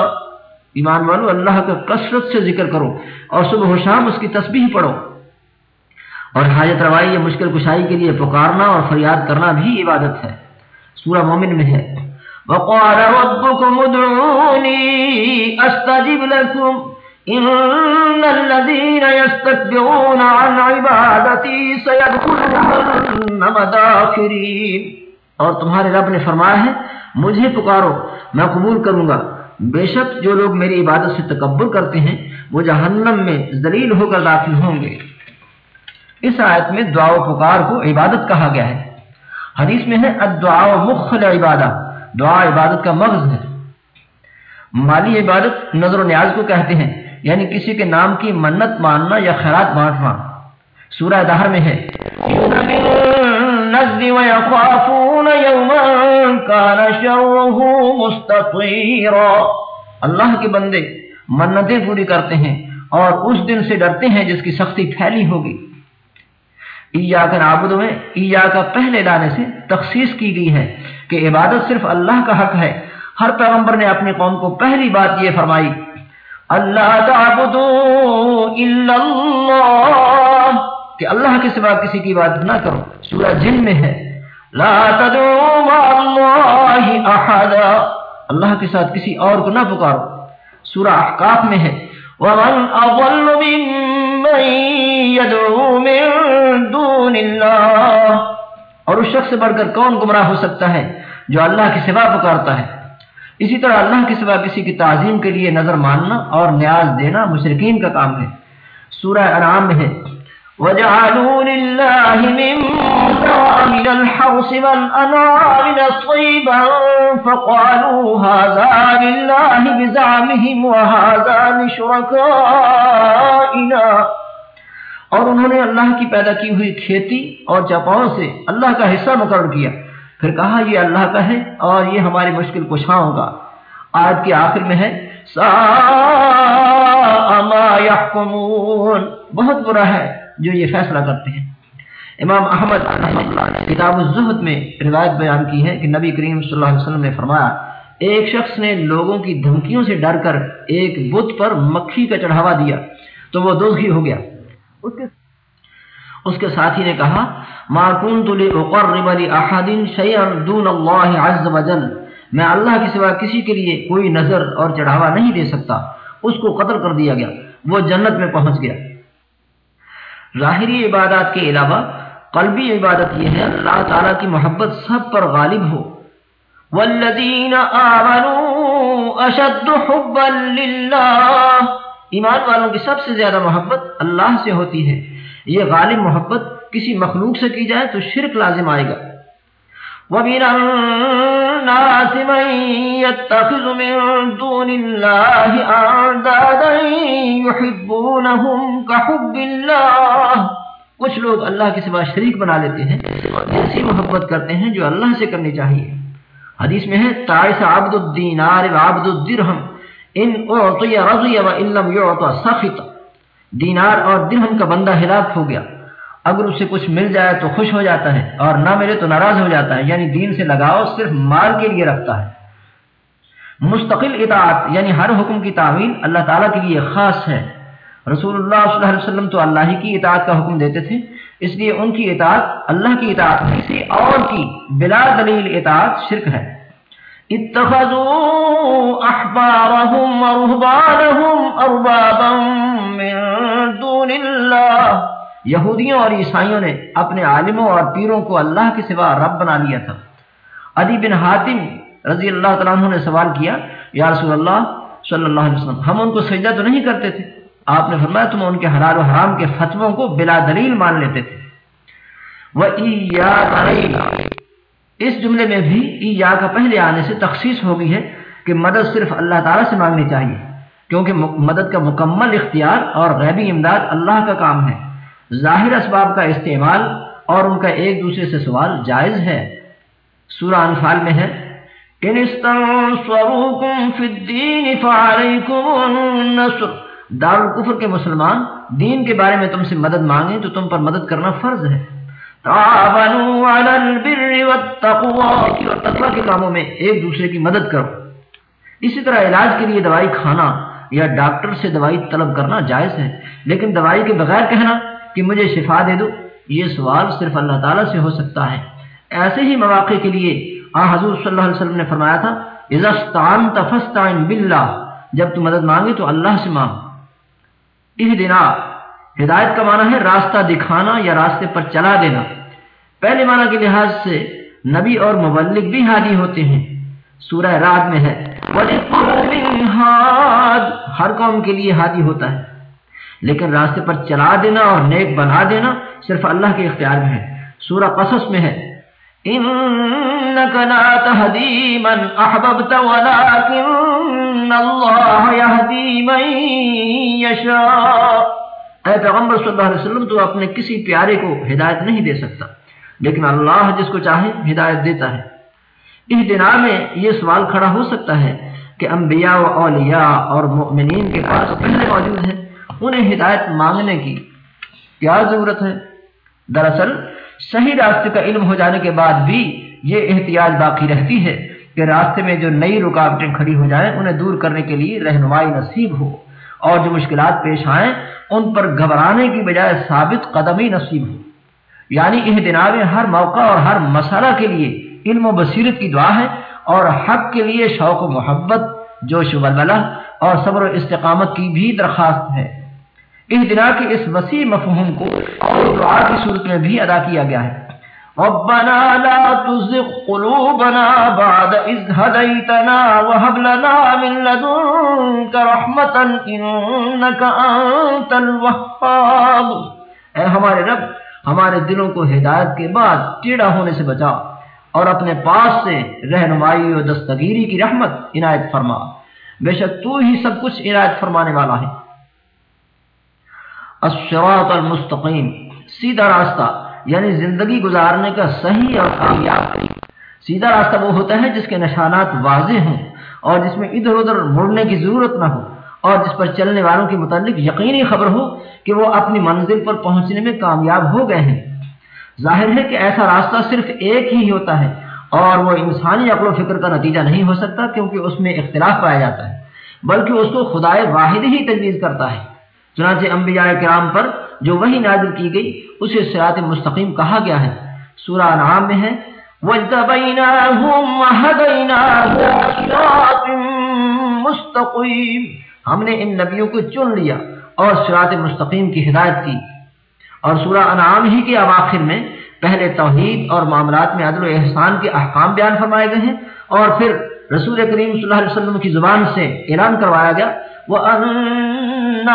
ایمان والو، اللہ کا کثرت سے ذکر کرو اور صبح و شام اس کی تسبیح پڑھو۔ اور حاجت روائی یا مشکل کشائی کے لیے پکارنا اور فریاد کرنا بھی عبادت ہے۔ سورہ مومن میں ہے۔ وقال ربكم ادعوني استجب لكم ان الذين يستكبرون عن عبادتي سيدخلون داخرين۔ اور تمہارے رب نے فرمایا ہے، مجھے پکارو، میں قبول کروں گا۔ بے شک جو لوگ میری عبادت سے تکبر کرتے ہیں، وہ جہنم میں ذلیل ہو کر داخل ہوں گے۔ اس آیت میں دعا و پکار کو عبادت کہا گیا ہے۔ حدیث میں ہے، الدعاء مخل عبادہ، دعا عبادت کا مغز ہے۔ مالی عبادت نظر و نیاز کو کہتے ہیں یعنی کسی کے نام کی منت ماننا یا خیرات بانٹنا۔ سورہ دہر میں ہے اللہ کے بندے منتیں پوری کرتے ہیں اور اس دن سے ڈرتے ہیں جس کی سختی پھیلی ہوگی۔ ایا کا نابود میں ایا کا پہلے لانے سے تخصیص کی گئی ہے کہ عبادت صرف اللہ کا حق ہے۔ ہر پیغمبر نے اپنی قوم کو پہلی بات یہ فرمائی، اللہ تعبدو الا اللہ کہ اللہ کے سوا کسی کی بات نہ کرو۔ سورہ جن میں ہے، لا تدعو مع اللہ احدا اللہ کے ساتھ کسی اور کو نہ پکارو۔ سورہ احقاف میں ہے، ومن اضل يدعو من دون اللہ. اور اس شخص سے بڑھ کر کون گمراہ ہو سکتا ہے جو اللہ کے سوا پکارتا ہے؟ اسی طرح اللہ کے سوا کسی کی تعظیم کے لیے نظر ماننا اور نیاز دینا مشرقین کا کام ہے۔ سورہ انعام میں ہے وجعلوا لله مما من الحرس والأنعام نصيبا فقالوا هذا لله بزعمهم وهذا لشركائنا اور انہوں نے اللہ کی پیدا کی ہوئی کھیتی اور چپاؤں سے اللہ کا حصہ مقرر کیا۔ پھر کہا، یہ اللہ کا ہے اور یہ ہماری مشکل کشاں ہوگا۔ آج کے آخر میں ہے۔ سا ما يحكمون بہت برا ہے۔ جو یہ فیصلہ کرتے ہیں۔ امام احمد کتاب الزہد میں روایت بیان کی ہے کہ نبی کریم صلی اللہ علیہ وسلم نے فرمایا، ایک شخص نے لوگوں کی دھمکیوں سے ڈر کر ایک بت پر مکھی کا چڑھاوا دیا تو وہ دوزخی ہو گیا۔ اس کے اس کے ساتھی نے کہا، ما كنت لاقرب لاحد شيئا دون الله عز وجل، میں اللہ کے سوا کسی کے لیے کوئی نظر اور چڑھاوا نہیں دے سکتا۔ اس کو قتل کر دیا گیا، وہ جنت میں پہنچ گیا۔ ظاہری عبادات کے علاوہ قلبی عبادت یہ ہے، اللہ تعالیٰ کی محبت سب پر غالب ہو۔ والذین آمنوا اشد حبا للہ ایمان والوں کی سب سے زیادہ محبت اللہ سے ہوتی ہے۔ یہ غالب محبت کسی مخلوق سے کی جائے تو شرک لازم آئے گا۔ وَمِنَ النَّاسِ مَن يَتَّخِذُ مِن دُونِ اللَّهِ أَعْدَادًا يُحِبُّونَهُمْ كَحُبِّ اللَّهِ. کچھ لوگ اللہ کے سوا شریک بنا لیتے ہیں اور ایسی محبت کرتے ہیں جو اللہ سے کرنی چاہیے۔ حدیث میں ہے، تائس عبد الدینار و عبد الدرہم، ان اعطی رضی و ان لم يعطى سخط دینار اور درہم کا بندہ ہلاک ہو گیا۔ اگر اسے کچھ مل جائے تو خوش ہو جاتا ہے اور نہ ملے تو ناراض ہو جاتا ہے یعنی دین سے لگاؤ صرف مال کے لیے رکھتا ہے مستقل اطاعت یعنی ہر حکم کی تعمیل اللہ تعالیٰ کے لیے خاص ہے رسول اللہ صلی اللہ علیہ وسلم تو اللہ ہی کی اطاعت کا حکم دیتے تھے اس لیے ان کی اطاعت اللہ کی اطاعت کسی اور کی بلا دلیل اطاعت شرک ہے اتخذوا احبارهم ورهبانهم اربابا من دون الله یہودیوں اور عیسائیوں نے اپنے عالموں اور پیروں کو اللہ کے سوا رب بنا لیا تھا۔ ادی بن حاتم رضی اللہ تعالیٰ عنہ نے سوال کیا، یا رسول اللہ صلی اللہ علیہ وسلم، ہم ان کو سجدہ تو نہیں کرتے تھے؟ آپ نے فرمایا تم ان کے حلال و حرام کے فتووں کو بلا دلیل مان لیتے تھے۔ وہ اس جملے میں بھی ای یا کا پہلے آنے سے تخصیص ہو گئی ہے کہ مدد صرف اللہ تعالیٰ سے مانگنی چاہیے، کیونکہ مدد کا مکمل اختیار اور غیبی امداد اللہ کا کام ہے۔ ظاہر اسباب کا استعمال اور ان کا ایک دوسرے سے سوال جائز ہے۔ سورہ انفال میں ہے۔ ان استنصروکم فی الدین فعلیکم النصر۔ دار کے مسلمان، دین کے بارے میں تم سے مدد مانگیں تو تم پر مدد کرنا فرض ہے۔ تعاونوا علی البر والتقوى اور تقوی کے کاموں میں ایک دوسرے کی مدد کرو۔ اسی طرح علاج کے لیے دوائی کھانا یا ڈاکٹر سے دوائی طلب کرنا جائز ہے، لیکن دوائی کے بغیر کہنا کہ مجھے شفا دے دو، یہ سوال صرف اللہ تعالیٰ سے ہو سکتا ہے۔ ایسے ہی مواقع کے لیے آ حضور صلی اللہ علیہ وسلم نے فرمایا تھا باللہ جب تو مدد مانگے تو اللہ سے مانگ۔ اس دن ہدایت کا معنی ہے راستہ دکھانا یا راستے پر چلا دینا۔ پہلے معنی کے لحاظ سے نبی اور مبلک بھی حادی ہوتے ہیں۔ سورہ رات میں ہے ہر قوم کے لیے ہادی ہوتا ہے۔ لیکن راستے پر چلا دینا اور نیک بنا دینا صرف اللہ کے اختیار میں ہے۔ سورہ قصص میں ہے۔ انك لا تهدي من احببت ولكن الله يهدي من يشاء۔ اے پیغمبر صلی اللہ علیہ وسلم، تو اپنے کسی پیارے کو ہدایت نہیں دے سکتا، لیکن اللہ جس کو چاہے ہدایت دیتا ہے۔ اس دن میں یہ سوال کھڑا ہو سکتا ہے کہ انبیاء و اولیاء اور مؤمنین کے پاس پہلے موجود ہیں؟ انہیں ہدایت مانگنے کی کیا ضرورت ہے؟ دراصل صحیح راستے کا علم ہو جانے کے بعد بھی یہ احتیاط باقی رہتی ہے کہ راستے میں جو نئی رکاوٹیں کھڑی ہو جائیں، انہیں دور کرنے کے لیے رہنمائی نصیب ہو اور جو مشکلات پیش آئیں، ان پر گھبرانے کی بجائے ثابت قدمی نصیب ہو۔ یعنی احتناب ہر موقع اور ہر مسئلہ کے لیے علم و بصیرت کی دعا ہے اور حق کے لیے شوق و محبت، جوش و بلبلہ اور صبر و استقامت کی بھی درخواست ہے۔ اہدنا کے اس وسیع مفہوم کو اور دعا کی صورت میں بھی ادا کیا گیا ہے۔ ربنا لا تزغ قلوبنا بعد إذ هديتنا وهب لنا من لدنك رحمة إنك أنت الوهاب۔ اے ہمارے رب، ہمارے دلوں کو ہدایت کے بعد ٹیڑا ہونے سے بچا اور اپنے پاس سے رہنمائی و دستگیری کی رحمت عنایت فرما۔ بے شک تو ہی سب کچھ عنایت فرمانے والا ہے۔ الصراط المستقیم، سیدھا راستہ یعنی زندگی گزارنے کا صحیح اور کامیاب سیدھا راستہ وہ ہوتا ہے جس کے نشانات واضح ہوں اور جس میں ادھر ادھر مڑنے کی ضرورت نہ ہو اور جس پر چلنے والوں کے متعلق یقینی خبر ہو کہ وہ اپنی منزل پر پہنچنے میں کامیاب ہو گئے ہیں۔ ظاہر ہے کہ ایسا راستہ صرف ایک ہی ہوتا ہے اور وہ انسانی عقل و فکر کا نتیجہ نہیں ہو سکتا کیونکہ اس میں اختلاف پایا جاتا ہے، بلکہ اس کو خدائے واحد ہی تجویز کرتا ہے۔ چنانچہ انبیاء کرام پر جو وہی نازل کی گئی، اسے سرات مستقیم کہا گیا ہے۔ سورہ انعام میں ہے مستقیم ہم نے ان نبیوں کو چن لیا اور سرات مستقیم کی ہدایت کی۔ اور سورہ انعام ہی کے اواخر میں پہلے توحید اور معاملات میں عدل و احسان کے احکام بیان فرمائے گئے ہیں اور پھر رسول کریم صلی اللہ علیہ وسلم کی زبان سے اعلان کروایا گیا وَأَنَّ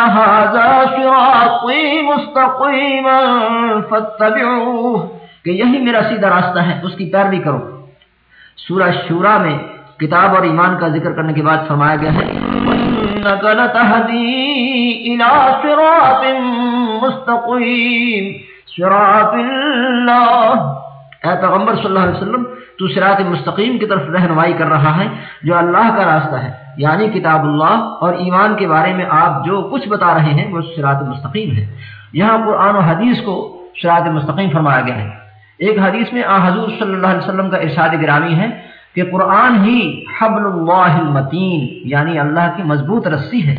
کہ یہی میرا سیدھا راستہ ہے، اس کی پیروی کرو۔ سورہ شورا میں کتاب اور ایمان کا ذکر کرنے کے بعد فرمایا گیا ہے، وَإِنَّكَ لَتَهْدِي إِلَى صِرَاطٍ مُسْتَقِيمٍ۔ صِرَاطِ اللَّهِ۔ اے پیغمبر صلی اللہ علیہ وسلم، تو سرات مستقیم کی طرف رہنمائی کر رہا ہے، جو اللہ کا راستہ ہے۔ یعنی کتاب اللہ اور ایمان کے بارے میں آپ جو کچھ بتا رہے ہیں وہ سرات مستقیم ہے۔ یہاں قرآن و حدیث کو سرات مستقیم فرمایا گیا ہے۔ ایک حدیث میں آ حضور صلی اللہ علیہ وسلم کا ارشاد گرامی ہے کہ قرآن ہی حبل اللہ المتین یعنی اللہ کی مضبوط رسی ہے۔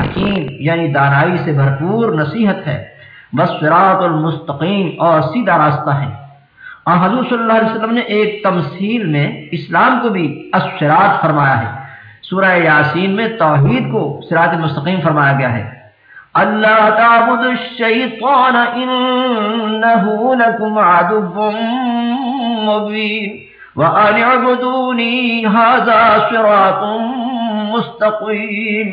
حکیم یعنی دانائی سے بھرپور نصیحت ہے۔ بس سرات المستقیم، اور سیدھا راستہ ہے۔ حضور صلی اللہ علیہ وسلم نے ایک تمثیل میں اسلام کو بھی اسرات فرمایا ہے۔ سورہ یاسین میں توحید کو سرات مستقیم فرمایا گیا ہے۔ اللہ تعبد الشیطان انہو لکم عدو مبین وآن عبدونی حاضا صراط مستقیم۔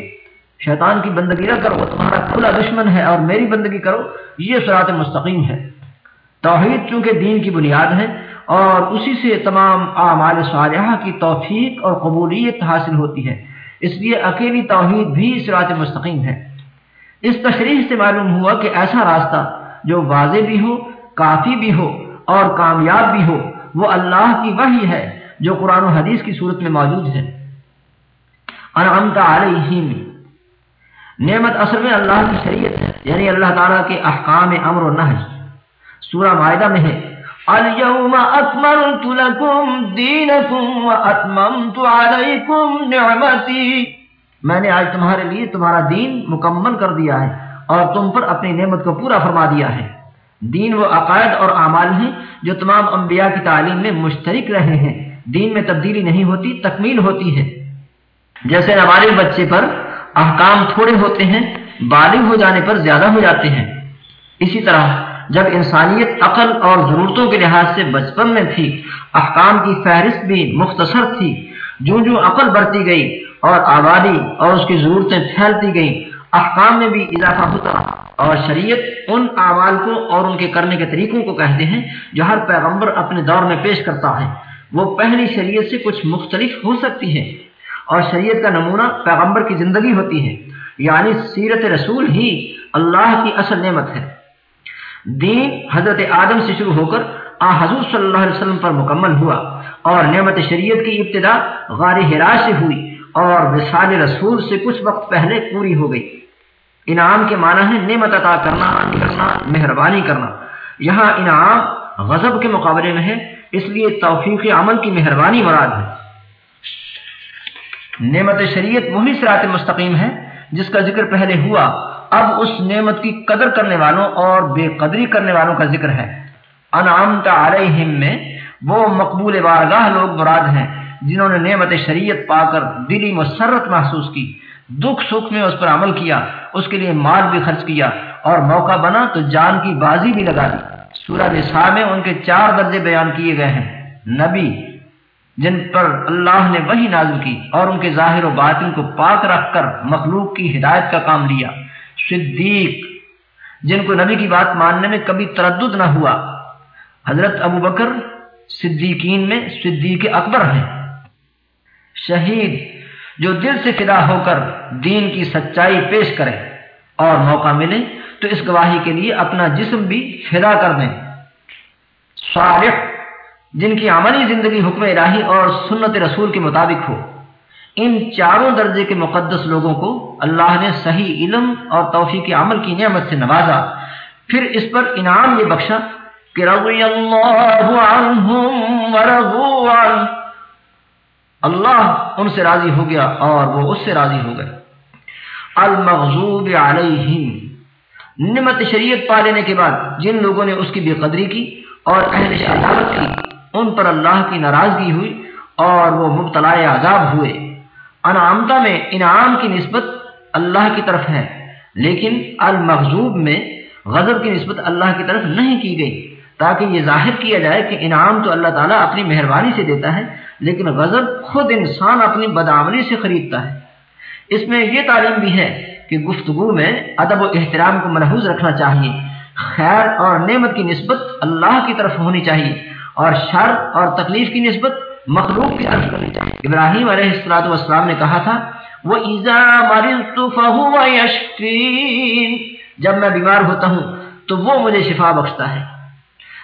شیطان کی بندگی نہ کرو تمہارا کھلا دشمن ہے اور میری بندگی کرو، یہ سرات مستقیم ہے۔ توحید چونکہ دین کی بنیاد ہے اور اسی سے تمام اعمال صالحہ کی توفیق اور قبولیت حاصل ہوتی ہے۔ اس لیے اکیلی توحید بھی سرات مستقیم ہے۔ اس تشریح سے معلوم ہوا کہ ایسا راستہ جو واضح بھی ہو، کافی بھی ہو اور کامیاب بھی ہو، وہ اللہ کی وحی ہے جو قرآن و حدیث کی صورت میں موجود ہے۔ انعمت علیہم۔ نعمت اصل میں اللہ کی شریعت ہے یعنی اللہ تعالیٰ کے احکام امر و نحج سورہ معاہدہ میں ہے۔ اليوم اکملت لکم دینکم و اتممت علیکم نعمتی میں نے آج تمہارے لیے تمہارا دین مکمل کر دیا ہے اور تم پر اپنی نعمت کو پورا فرما دیا ہے۔ دین وہ عقائد اور اعمال ہیں جو تمام انبیاء کی تعلیم میں مشترک رہے ہیں۔ دین میں تبدیلی نہیں ہوتی، تکمیل ہوتی ہے۔ جیسے ہمارے بچے پر احکام تھوڑے ہوتے ہیں، بالغ ہو جانے پر زیادہ ہو جاتے ہیں۔ اسی طرح جب انسانیت عقل اور ضرورتوں کے لحاظ سے بچپن میں تھی، احکام کی فہرست بھی مختصر تھی۔ جو جو عقل بڑھتی گئی اور آبادی اور اس کی ضرورتیں پھیلتی گئیں، احکام میں بھی اضافہ ہوتا۔ اور شریعت ان اعمال کو اور ان کے کرنے کے طریقوں کو کہتے ہیں جو ہر پیغمبر اپنے دور میں پیش کرتا ہے۔ وہ پہلی شریعت سے کچھ مختلف ہو سکتی ہے اور شریعت کا نمونہ پیغمبر کی زندگی ہوتی ہے۔ یعنی سیرت رسول ہی اللہ کی اصل نعمت ہے۔ دین حضرت آدم سے شروع ہو کر آ حضور صلی اللہ علیہ وسلم پر مکمل ہوا اور نعمت شریعت کی ابتدا غار ہراج سے ہوئی اور وصال رسول سے کچھ وقت پہلے پوری ہو گئی۔ انعام کے معنی ہے نعمت عطا کرنا کرنا، مہربانی کرنا۔ یہاں انعام غضب کے مقابلے میں ہے، اس لیے توفیق عمل کی مہربانی مراد ہے۔ نعمت شریعت وہی سرات مستقیم ہے جس کا ذکر پہلے ہوا۔ اب اس نعمت کی قدر کرنے والوں اور بے قدری کرنے والوں کا ذکر ہے۔ انعامت علیہم میں وہ مقبول بارگاہ لوگ مراد ہیں جنہوں نے نعمت شریعت پا کر دلی مسرت محسوس کی، دکھ سکھ میں اس پر عمل کیا، اس کے لیے مال بھی خرچ کیا اور موقع بنا تو جان کی بازی بھی لگا دی۔ سورہ نساء میں ان کے چار درجے بیان کیے گئے ہیں۔ نبی، جن پر اللہ نے وہی نازل کی اور ان کے ظاہر و باطن کو پاک رکھ کر مخلوق کی ہدایت کا کام لیا۔ صدیق، جن کو نبی کی بات ماننے میں کبھی تردد نہ ہوا۔ حضرت ابو بکر صدیقین میں صدیق اکبر ہیں۔ شہید جو دل سے فدا ہو کر دین کی سچائی پیش کرے اور موقع ملے تو اس گواہی کے لیے اپنا جسم بھی فدا کر دیں۔ صالح، جن کی عملی زندگی حکم الہی اور سنت رسول کے مطابق ہو، ان چاروں درجے کے مقدس لوگوں کو اللہ نے صحیح علم اور توفیق عمل کی نعمت سے نوازا۔ پھر اس پر انعام یہ بخشا کہ رضی اللہ عنہم ورضوا عنہ اللہ ان سے راضی ہو گیا اور وہ اس سے راضی ہو گئے۔ المغضوب علیہم۔ نعمت شریعت پا لینے کے بعد جن لوگوں نے اس کی بے قدری کی اور اہل شہادت کی، ان پر اللہ کی ناراضگی ہوئی اور وہ مبتلا عذاب ہوئے۔ انعامتا میں انعام کی نسبت اللہ کی طرف ہے۔ لیکن المغضوب میں غضب کی نسبت اللہ کی طرف نہیں کی گئی۔ تاکہ یہ ظاہر کیا جائے کہ انعام تو اللہ تعالیٰ اپنی مہربانی سے دیتا ہے، لیکن غضب خود انسان اپنی بدعملی سے خریدتا ہے۔ اس میں یہ تعلیم بھی ہے کہ گفتگو میں ادب و احترام کو محفوظ رکھنا چاہیے۔ خیر اور نعمت کی نسبت اللہ کی طرف ہونی چاہیے اور شر اور تکلیف کی نسبت مخلوق کی طرف کرنی چاہیے۔ ابراہیم علیہ السلاۃ والسلام نے کہا تھا وہ ایزا جب میں بیمار ہوتا ہوں تو وہ مجھے شفا بخشتا ہے۔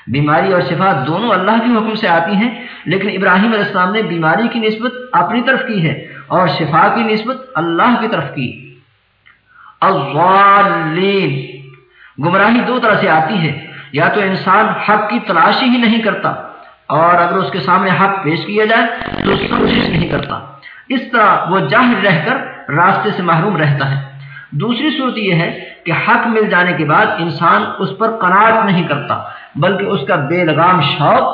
بیماری اور شفا دونوں اللہ کے حکم سے آتی ہیں، لیکن ابراہیم علیہ السلام نے بیماری کی نسبت اپنی طرف کی ہے اور شفا کی نسبت اللہ کی طرف کی۔ الظالین۔ گمراہی دو طرح سے آتی ہے، یا تو انسان حق کی تلاشی ہی نہیں کرتا اور اگر اس کے سامنے حق پیش کیا جائے تو کوشش نہیں کرتا۔ اس طرح وہ جاہر رہ کر راستے سے محروم رہتا ہے۔ دوسری صورت یہ ہے کہ حق مل جانے کے بعد انسان اس پر قناعت نہیں کرتا، بلکہ اس کا بے لگام شوق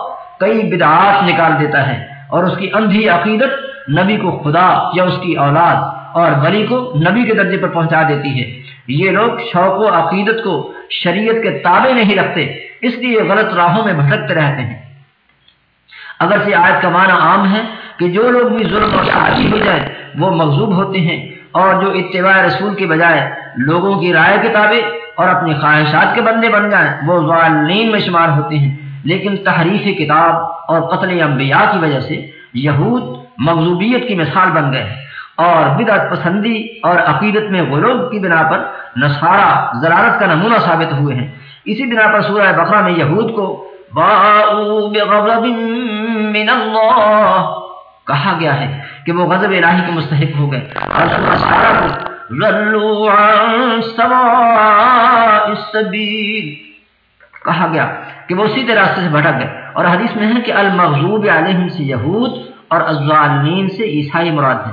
کئی بدعات نکال دیتا ہے اور اس کی اندھی عقیدت نبی کو خدا یا اس کی اولاد اور بلی کو نبی کے درجے پر پہنچا دیتی ہے۔ یہ لوگ شوق و عقیدت کو شریعت کے تابع نہیں رکھتے، اس لیے غلط راہوں میں بھٹکتے رہتے ہیں۔ اگر سے آیت کا معنی عام ہے کہ جو لوگ بھی ظلم اور عادی ہو جائیں وہ مغزوب ہوتے ہیں اور جو اتباع رسول کے بجائے لوگوں کی رائے کے تابع اور اپنی خواہشات کے بندے بن جائیں، وہ ظالمین میں شمار ہوتے ہیں۔ لیکن تحریف کتاب اور قتل انبیاء کی وجہ سے یہود مغزوبیت کی مثال بن گئے اور بدعت پسندی اور عقیدت میں غلوب کی بنا پر نصارہ ضرارت کا نمونہ ثابت ہوئے ہیں۔ اسی بنا پر سورہ بقرہ میں یہود کو من اللہ کہا گیا ہے کہ وہ غضب الہی کے مستحق ہو گئے۔ اور نصارہ کو کہا گیا کہ وہ سیدھے راستے سے بھٹک گئے۔ اور حدیث میں ہے کہ المغضوب علیہم سے یہود اور الظالمین سے عیسائی مراد ہیں۔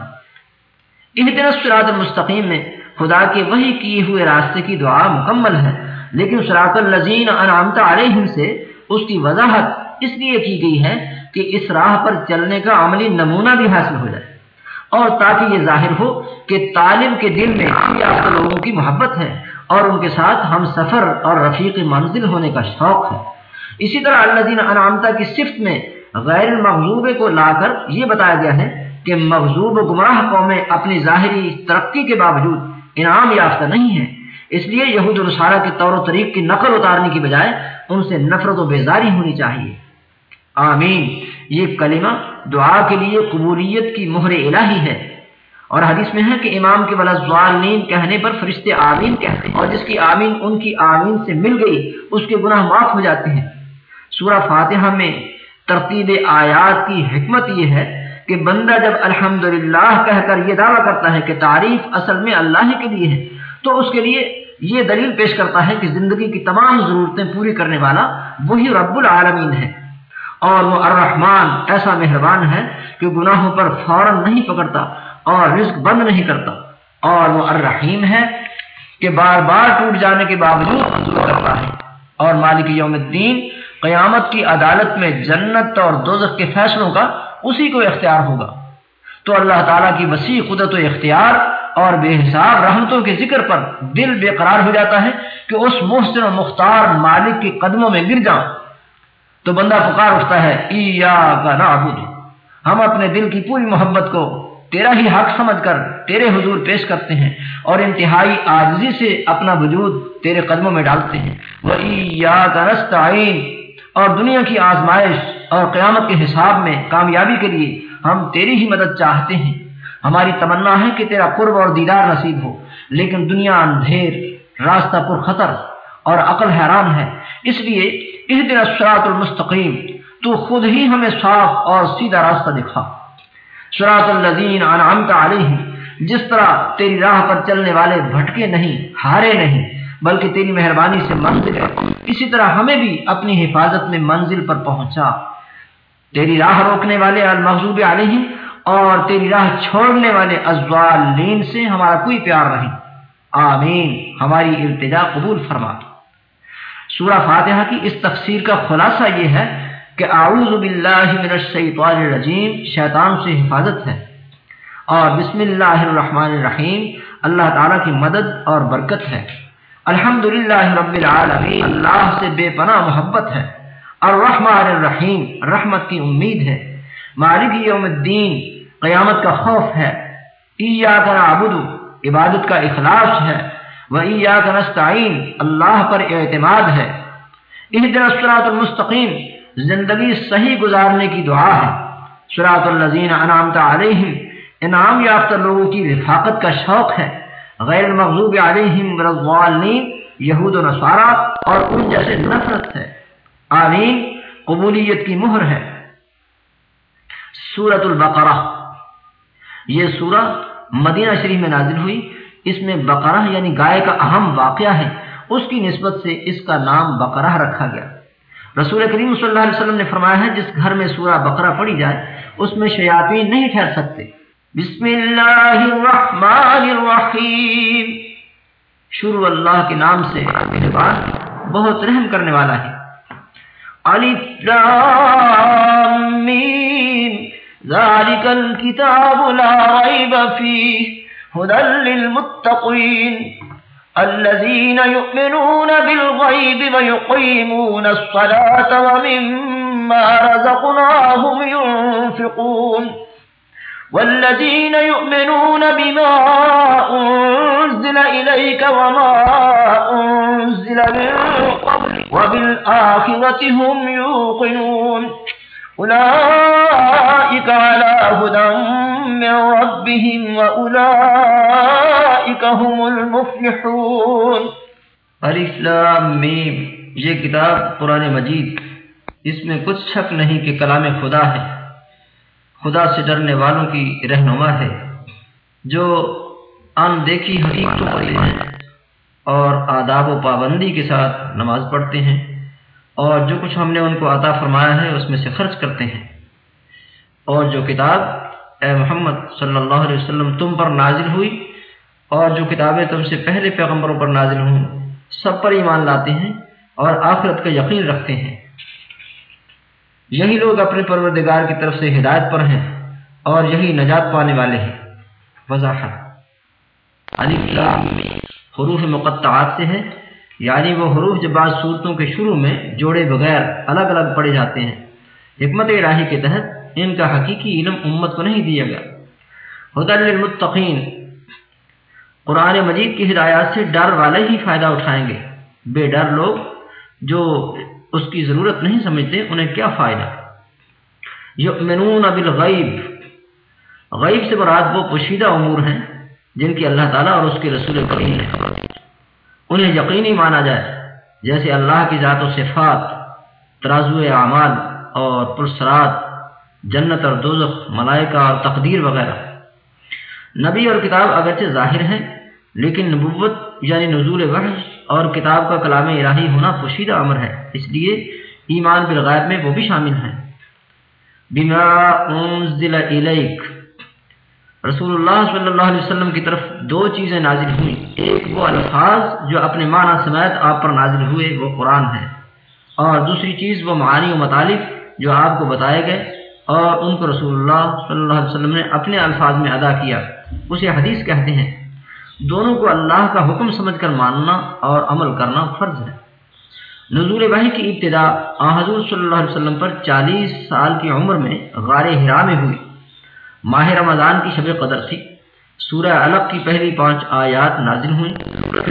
اہتنا سرات المستقیم میں خدا کے وہی کیے ہوئے راستے کی دعا مکمل ہے، لیکن سراط الزین انعامت علیہم سے اس کی وضاحت اس لیے کی گئی ہے کہ اس راہ پر چلنے کا عملی نمونہ بھی حاصل ہو جائے اور تاکہ یہ ظاہر ہو کہ طالب کے دل میں لوگوں کی محبت ہے اور ان کے ساتھ ہم سفر اور رفیق منزل ہونے کا شوق ہے۔ اسی طرح اللہ دین انعامتا کی صفت میں غیر المغضوبے کو لا کر یہ بتایا گیا ہے کہ مغزوب و گمراہ قومیں اپنی ظاہری ترقی کے باوجود انعام یافتہ نہیں ہیں۔ اس لیے یہود الصارہ کے طور و طریق کی نقل اتارنے کی بجائے ان سے نفرت و بیزاری ہونی چاہیے۔ آمین۔ یہ کلمہ دعا کے لیے قبولیت کی مہر الہی ہے۔ اور حدیث میں ہے کہ امام کے ولازوالین کہنے پر فرشتے آمین کہتے ہیں اور جس کی آمین ان کی آمین سے مل گئی، اس کے گناہ معاف ہو جاتے ہیں۔ سورہ فاتحہ میں ترتیب آیات کی حکمت یہ ہے کہ بندہ جب الحمد کہہ کر یہ دعویٰ کرتا ہے کہ تعریف اصل میں اللہ کے لیے ہے، تو اس کے لیے یہ دلیل پیش کرتا ہے کہ زندگی کی تمام ضرورتیں پوری کرنے والا وہی رب العالمین ہے۔ اور وہ الرحمن ایسا مہربان ہے کہ گناہوں پر فوراً نہیں پکڑتا اور رزق بند نہیں کرتا۔ اور وہ الرحیم ہے کہ بار بار ٹوٹ جانے کے باوجود منظور کرتا ہے۔ اور مالک یوم الدین قیامت کی عدالت میں جنت اور دوزخ کے فیصلوں کا اسی کو اختیار ہوگا۔ تو اللہ تعالیٰ کی وسیع قدرت و اختیار اور بے حساب رحمتوں کے ذکر پر دل بے قرار ہو جاتا ہے کہ اس محسن و مختار مالک کے قدموں میں گر جاؤں۔ تو بندہ پکار اٹھتا ہے ای نعبد. ہم اپنے دل کی پوری محبت کو تیرا ہی حق سمجھ کر تیرے حضور پیش کرتے ہیں اور انتہائی آجزی سے اپنا وجود تیرے قدموں میں ڈالتے ہیں۔ وہ اور دنیا کی آزمائش اور قیامت کے حساب میں کامیابی کے لیے ہم تیری ہی مدد چاہتے ہیں۔ ہماری تمنا ہے کہ تیرا قرب اور دیدار نصیب ہو، لیکن دنیا اندھیر، راستہ پر خطر اور عقل حیران ہے۔ اس لیے اس دن اسرات المستقیم، تو خود ہی ہمیں صاف اور سیدھا راستہ دکھا۔ سرات الزین انعامت علیہ جس طرح تیری راہ پر چلنے والے بھٹکے نہیں، ہارے نہیں، بلکہ تیری مہربانی سے منزل ہے اسی طرح ہمیں بھی اپنی حفاظت میں منزل پر پہنچا۔ تیری راہ روکنے والے المحضوب علیہ اور تیری راہ چھوڑنے والے ازوالین سے ہمارا کوئی پیار نہیں۔ آمین۔ ہماری التجا قبول فرما۔ سورہ فاتحہ کی اس تفسیر کا خلاصہ یہ ہے کہ اعوذ باللہ من الشیطان الرجیم، شیطان سے حفاظت ہے۔ اور بسم اللہ الرحمن الرحیم، اللہ تعالیٰ کی مدد اور برکت ہے۔ الحمد رب العالمین، اللہ سے بے پناہ محبت ہے۔ الرحمن الرحیم، رحمت کی امید ہے۔ مالک یوم الدین، قیامت کا خوف ہے۔ ایاک نعبد، عبادت کا اخلاص ہے۔ وَإِيَّاكَ نَسْتَعِينَ۔ اللہ پر اعتماد ہے۔ اہدنا الصراط المستقیم۔ زندگی صحیح گزارنے کی دعا ہے۔ صراط الذین انعمت علیہم۔ انعام یافتہ لوگوں کی رفاقت کا شوق ہے۔ غیر المغضوب علیہم والضالین یہود و نصارہ اور ان جیسے نفرت ہے۔ آمین۔ قبولیت کی مہر ہے۔ سورت البقرہ۔ یہ سورہ مدینہ شریف میں نازل ہوئی۔ اس میں بقرہ یعنی گائے کا اہم واقعہ ہے۔ اس کی نسبت سے اس کا نام بقرہ رکھا گیا۔ رسول کریم صلی اللہ علیہ وسلم نے فرمایا ہے، جس گھر میں سورہ بقرہ پڑی جائے، اس میں شیاطین نہیں ٹھہر سکتے۔ بسم اللہ الرحمن الرحیم۔ شروع اللہ کے نام سے میرے بعد بہت رحم کرنے والا ہے۔ الف لام میم۔ ذالک الكتاب لا ریب فیہ۔ هدى للمتقين الذين يؤمنون بالغيب ويقيمون الصلاة ومما رزقناهم ينفقون والذين يؤمنون بما أنزل إليك وما أنزل من قبل وبالآخرة هم يوقنون أولئك على هدى من ربهم وأولئك هم المفلحون. الاسلام میم، یہ کتاب قرآن مجید، اس میں کچھ شک نہیں کہ کلام خدا ہے۔ خدا سے ڈرنے والوں کی رہنما ہے۔ جو ان دیکھی حقیقتوں ہیں اور آداب و پابندی کے ساتھ نماز پڑھتے ہیں۔ اور جو کچھ ہم نے ان کو عطا فرمایا ہے، اس میں سے خرچ کرتے ہیں۔ اور جو کتاب اے محمد صلی اللہ علیہ وسلم تم پر نازل ہوئی، اور جو کتابیں تم سے پہلے پیغمبروں پر نازل ہوں، سب پر ایمان لاتے ہیں اور آخرت کا یقین رکھتے ہیں۔ یہی لوگ اپنے پروردگار کی طرف سے ہدایت پر ہیں اور یہی نجات پانے والے ہیں۔ وضاحت۔ علی حروف مقطعات سے ہے۔ یعنی وہ حروف جو بعض صورتوں کے شروع میں جوڑے بغیر الگ الگ پڑے جاتے ہیں۔ حکمت الہی کے تحت ان کا حقیقی علم امت کو نہیں دیا گیا۔ حدل المتقین قرآن مجید کی ہدایات سے ڈر والے ہی فائدہ اٹھائیں گے۔ بے ڈر لوگ جو اس کی ضرورت نہیں سمجھتے، انہیں کیا فائدہ؟ یؤمنون بالغیب۔ غیب سے مراد وہ پوشیدہ امور ہیں جن کی اللہ تعالیٰ اور اس کے رسول کریم ہے انہیں یقینی مانا جائے جیسے اللہ کی ذات و صفات، ترازو اعمال اور پرسرات، جنت اور دوزخ، ملائکہ اور تقدیر وغیرہ۔ نبی اور کتاب اگرچہ ظاہر ہیں، لیکن نبوت یعنی نزول وحش اور کتاب کا کلام الہی ہونا پوشیدہ امر ہے، اس لیے ایمان بالغیب میں وہ بھی شامل ہیں۔ بما انزل الیک رسول اللہ صلی اللہ علیہ وسلم کی طرف دو چیزیں نازل ہوئیں۔ ایک وہ الفاظ جو اپنے معنی سمیت آپ پر نازل ہوئے، وہ قرآن ہے۔ اور دوسری چیز وہ معانی و مطالب جو آپ کو بتائے گئے۔ اور ان کو رسول اللہ صلی اللہ علیہ وسلم نے اپنے الفاظ میں ادا کیا۔ اسے حدیث کہتے ہیں۔ دونوں کو اللہ کا حکم سمجھ کر ماننا اور عمل کرنا فرض ہے۔ نزول بھائی کی ابتدا حضور صلی اللہ علیہ وسلم پر چالیس سال کی عمر میں غار ہرا میں ہوئی۔ ماہ رمضان کی شب قدر تھی سورہ علق کی پہلی پانچ آیات نازل ہوئیں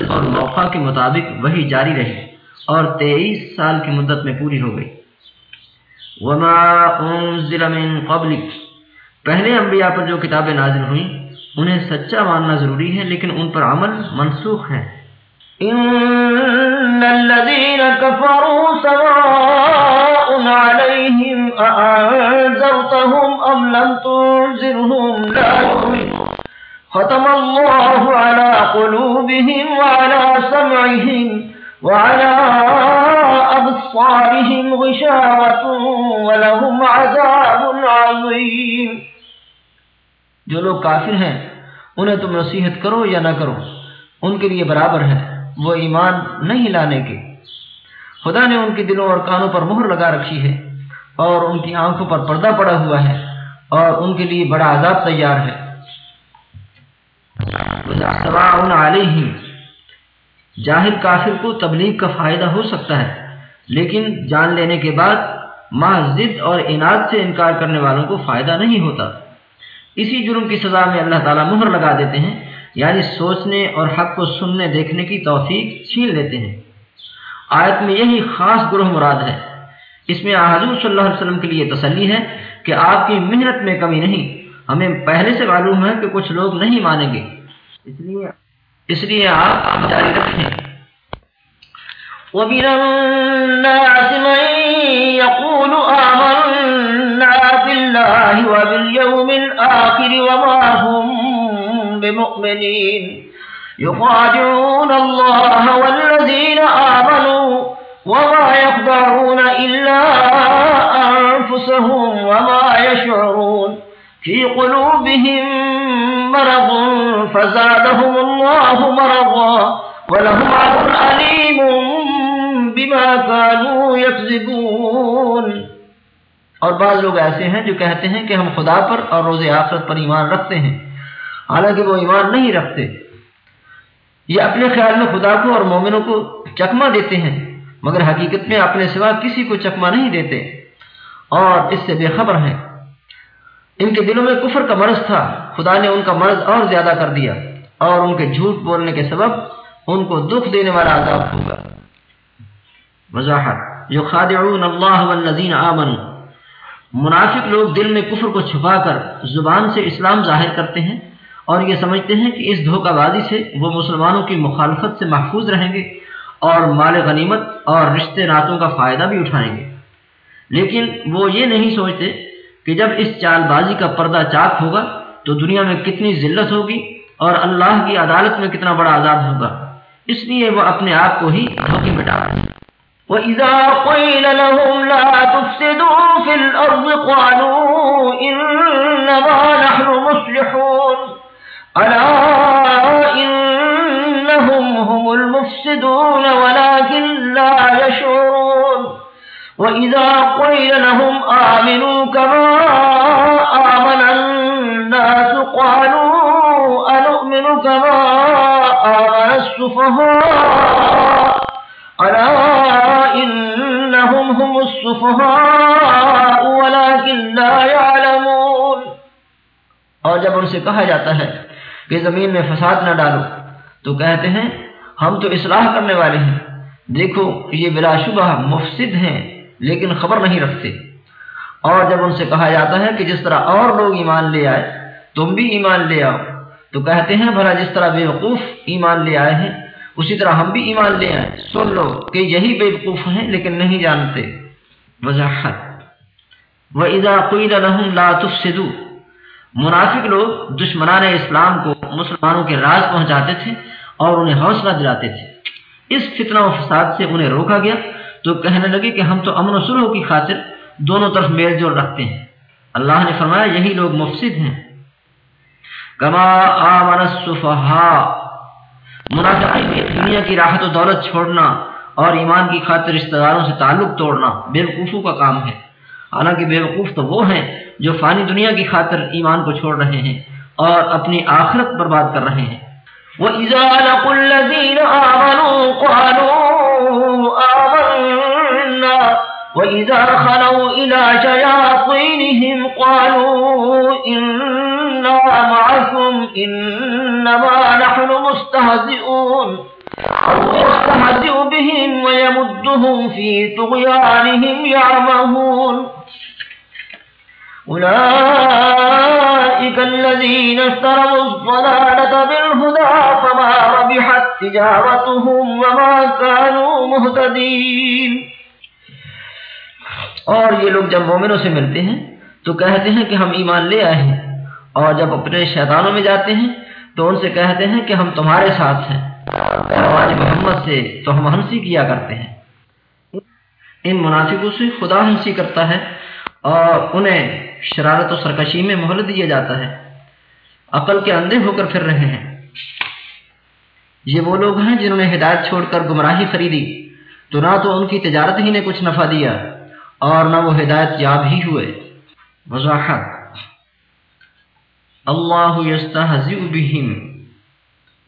اور موقع کے مطابق وہی جاری رہی اور تیئیس سال کی مدت میں پوری ہو گئی۔ وما انزل من قبلک پہلے انبیاء پر جو کتابیں نازل ہوئیں، انہیں سچا ماننا ضروری ہے، لیکن ان پر عمل منسوخ ہے۔ ان الذين كفروا سواء عليهم اانذرتهم ام لم تنذرهم لا يؤمنون ختم الله على قلوبهم وعلى سمعهم وعلى ابصارهم غشاوة ولهم عذاب عظيم جو لوگ کافر ہیں، انہیں تم نصیحت کرو یا نہ کرو، ان کے لیے برابر ہے، وہ ایمان نہیں لانے کے۔ خدا نے ان کے دلوں اور کانوں پر مہر لگا رکھی ہے اور ان کی آنکھوں پر پردہ پڑا ہوا ہے اور ان کے لیے بڑا عذاب تیار ہے۔ جاہل کافر کو تبلیغ کا فائدہ ہو سکتا ہے، لیکن جان لینے کے بعد ماں ضد اور انعد سے انکار کرنے والوں کو فائدہ نہیں ہوتا۔ اسی جرم کی سزا میں اللہ تعالیٰ مہر لگا دیتے ہیں یعنی سوچنے اور حق کو سننے دیکھنے کی توفیق چھین لیتے ہیں۔ آیت میں یہی خاص گروہ مراد ہے۔ اس میں حضور صلی اللہ علیہ وسلم کے لیے تسلی ہے کہ آپ کی محنت میں کمی نہیں۔ ہمیں پہلے سے معلوم ہے کہ کچھ لوگ نہیں مانیں گے۔ اس لیے اس لیے آپ جاری رکھیں۔ وَمِنَ النَّاسِ مَن يَقُولُ آمَنَّا بِاللَّهِ وَبِالْيَوْمِ الْآخِرِ وَمَا هُمْ بِمُؤْمِنِينَ۔ يخادعون الله والذين آمنوا وما يخدعون إلا أنفسهم وما يشعرون في قلوبهم مرض فزادهم الله مرضا ولهم عذر أليم بما كانوا يكذبون اور بعض لوگ ایسے ہیں جو کہتے ہیں کہ ہم خدا پر اور روز آخرت پر ایمان رکھتے ہیں حالانکہ وہ ایمان نہیں رکھتے یہ اپنے خیال میں خدا کو اور مومنوں کو چکما دیتے ہیں، مگر حقیقت میں اپنے سوا کسی کو چکما نہیں دیتے۔ اور اس سے بے خبر ہیں۔ ان کے دلوں میں کفر کا مرض تھا۔ خدا نے ان کا مرض اور زیادہ کر دیا۔ اور ان کے جھوٹ بولنے کے سبب ان کو دکھ دینے والا عذاب ہوگا۔ وضاحت۔ جو خادعون اللہ والذین آمنوا۔ منافق لوگ دل میں کفر کو چھپا کر زبان سے اسلام ظاہر کرتے ہیں۔ اور یہ سمجھتے ہیں کہ اس دھوکہ بازی سے وہ مسلمانوں کی مخالفت سے محفوظ رہیں گے اور مال غنیمت اور رشتے ناتوں کا فائدہ بھی اٹھائیں گے۔ لیکن وہ یہ نہیں سوچتے کہ جب اس چال بازی کا پردہ چاک ہوگا تو دنیا میں کتنی ذلت ہوگی اور اللہ کی عدالت میں کتنا بڑا عذاب ہوگا۔ اس لیے وہ اپنے آپ کو ہی دھوکے میں ڈال رہے ہیں۔ وَإِذَا قِيلَ لَهُمْ لَا تُفْسِدُوا فِي الْأَرْضِ قَالُوا إِنَّمَا نَحْنُ مُصْلِحُونَ ألا إنهم هم المفسدون ولكن لا يشعرون وإذا قيل لهم آمنوا كما آمن الناس قالوا أنؤمن كما السفهاء هم السفهاء ولكن لا يعلمون اور جب ان سے کہا جاتا ہے کہ زمین میں فساد نہ ڈالو۔ تو کہتے ہیں، ہم تو اصلاح کرنے والے ہیں۔ دیکھو، یہ بلا شبہ مفسد ہیں، لیکن خبر نہیں رکھتے۔ اور جب ان سے کہا جاتا ہے کہ جس طرح اور لوگ ایمان لے آئے، تم بھی ایمان لے آؤ۔ تو کہتے ہیں، بھلا جس طرح بے وقوف ایمان لے آئے ہیں، اسی طرح ہم بھی ایمان لے آئے۔ سن لو کہ یہی بے وقوف ہیں، لیکن نہیں جانتے۔ وضاحت۔ منافق لوگ دشمنان اسلام کو مسلمانوں کے راز پہنچاتے تھے اور انہیں حوصلہ دلاتے تھے۔ اس فتنہ و فساد سے انہیں روکا گیا تو کہنے لگے کہ ہم تو امن و سلو کی خاطر دونوں طرف میل جوڑ رکھتے ہیں۔ اللہ نے فرمایا، یہی لوگ مفسد ہیں۔ کما آمن السفہا منافقین دنیا کی راحت و دولت چھوڑنا اور ایمان کی خاطر رشتہ داروں سے تعلق توڑنا بے وقوفوں کا کام ہے۔ حالانکہ بے وقوف تو وہ ہیں جو فانی دنیا کی خاطر ایمان کو چھوڑ رہے ہیں اور اپنی آخرت برباد کر رہے ہیں۔ وَإِذَا لَقُوا الَّذِينَ آمَنُوا قَالُوا آمَنَّا وإذا خلوا إلى شياطينهم قالوا إنا معكم إنما نحن مستهزئون يستهزئ بهم ويمدهم في طغيانهم يعمهون أولئك الذين اشتروا الضلالة بالهدى فما ربحت تجارتهم وما كانوا مهتدين۔ اور یہ لوگ جب مومنوں سے ملتے ہیں، تو کہتے ہیں کہ ہم ایمان لے آئے ہیں۔ اور جب اپنے شیطانوں میں جاتے ہیں، تو ان سے کہتے ہیں کہ ہم تمہارے ساتھ ہیں۔ ہمارے محمد سے تو ہم ہنسی کیا کرتے ہیں۔ ان منافقوں سے خدا ہنسی کرتا ہے۔ اور انہیں شرارت و سرکشی میں مہلت دیا جاتا ہے۔ عقل کے اندھے ہو کر پھر رہے ہیں۔ یہ وہ لوگ ہیں جنہوں نے ہدایت چھوڑ کر گمراہی خریدی۔ تو نہ تو ان کی تجارت ہی نے کچھ نفع دیا اور نہ وہ ہدایت یاب ہی ہوئے۔ وضاحت۔ اللہ بہم۔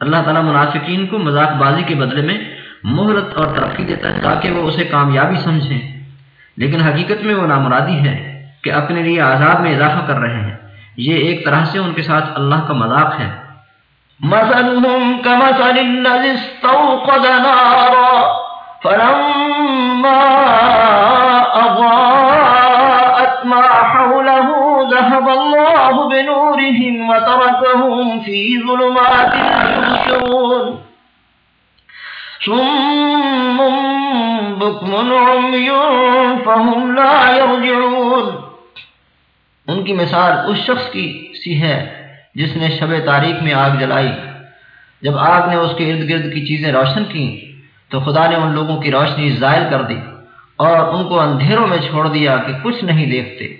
اللہ تعالیٰ منافقین کو مذاق بازی کے بدلے میں مہلت اور ترقی دیتا ہے تاکہ وہ اسے کامیابی سمجھیں۔ لیکن حقیقت میں وہ نامرادی ہے کہ اپنے لیے آزاد میں اضافہ کر رہے ہیں۔ یہ ایک طرح سے ان کے ساتھ اللہ کا مذاق ہے۔ مثلهم كمثل الذي استوقد نارا فلما أضاءت ما حوله ذهب الله بنورهم وتركهم في ظلمات يبصرون ثم بكم عمي فهم لا يرجعون ان کی مثال اس شخص کی سی ہے جس نے شب تاریخ میں آگ جلائی۔ جب آگ نے اس کے ارد گرد کی چیزیں روشن کی تو خدا نے ان لوگوں کی روشنی زائل کر دی اور ان کو اندھیروں میں چھوڑ دیا کہ کچھ نہیں دیکھتے۔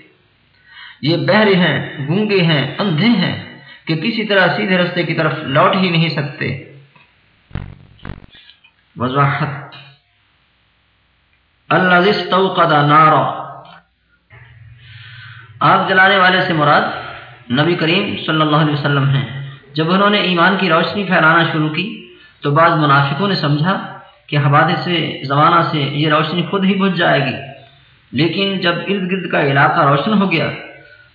یہ بہرے ہیں، گونگے ہیں، اندھے ہیں کہ کسی طرح سیدھے رستے کی طرف لوٹ ہی نہیں سکتے۔ وضاحت اللہ نارا۔ آگ جلانے والے سے مراد نبی کریم صلی اللہ علیہ وسلم ہیں۔ جب انہوں نے ایمان کی روشنی پھیلانا شروع کی، تو بعض منافقوں نے سمجھا کہ حوادث سے، زمانہ سے یہ روشنی خود ہی بجھ جائے گی۔ لیکن جب ارد گرد کا علاقہ روشن ہو گیا،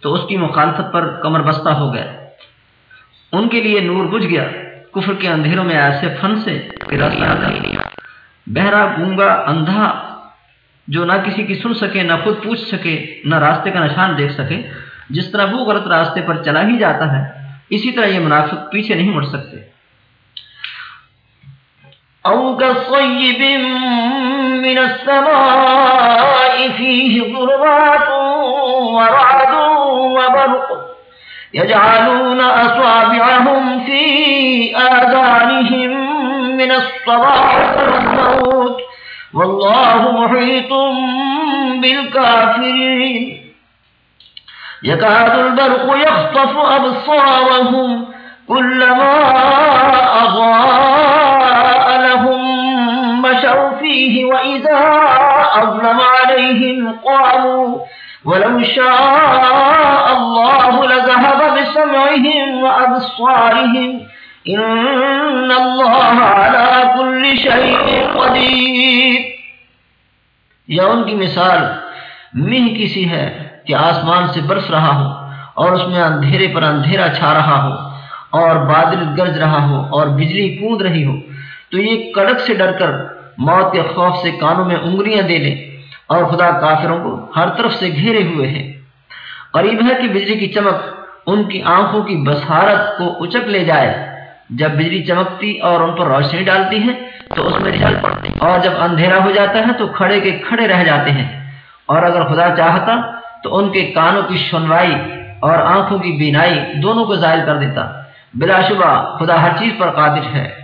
تو اس کی مخالفت پر کمر بستہ ہو گیا ان کے لیے نور بجھ گیا۔ کفر کے اندھیروں میں ایسے فن سے بہرا گونگا، اندھا جو نہ کسی کی سن سکے، نہ خود پوچھ سکے، نہ راستے کا نشان دیکھ سکے، جس طرح وہ غلط راستے پر چلا ہی جاتا ہے، اسی طرح یہ منافق پیچھے نہیں مڑ سکتے۔ أو كالصيب من السماء فيه ظلمات ورعد وبرق يجعلون أصابعهم في آذانهم من الصباح والموت والله محيط بالكافرين يكاد البرق يخطف أبصارهم كلما أضاء لهم مشوا فيه وإذا أظلم عليهم قالوا ولو شاء الله لذهب بسمعهم وأبصارهم إن الله على كل شيء قدير۔ یا ان کی مثال مہ کسی ہے کہ آسمان سے برس رہا ہوں اور اس میں اندھیرے پر اندھیرا چھا رہا ہو اور بادل گرج رہا ہو اور بجلی کوند رہی ہو تو یہ کڑک سے ڈر کر موت کے خوف سے کانوں میں انگلیاں دے لیں اور خدا کافروں کو ہر طرف سے گھیرے ہوئے ہیں۔ قریب ہے کہ بجلی کی چمک ان کی آنکھوں کی بسارت کو اچک لے جائے۔ جب بجلی چمکتی اور ان پر روشنی ڈالتی ہے تو اس میں چل پڑتی اور جب اندھیرا ہو جاتا ہے، تو کھڑے کے کھڑے رہ جاتے ہیں۔ اور اگر خدا چاہتا، تو ان کے کانوں کی سنوائی اور آنکھوں کی بینائی دونوں کو ظاہر کر دیتا۔ بلا شبہ خدا ہر چیز پر قادر ہے۔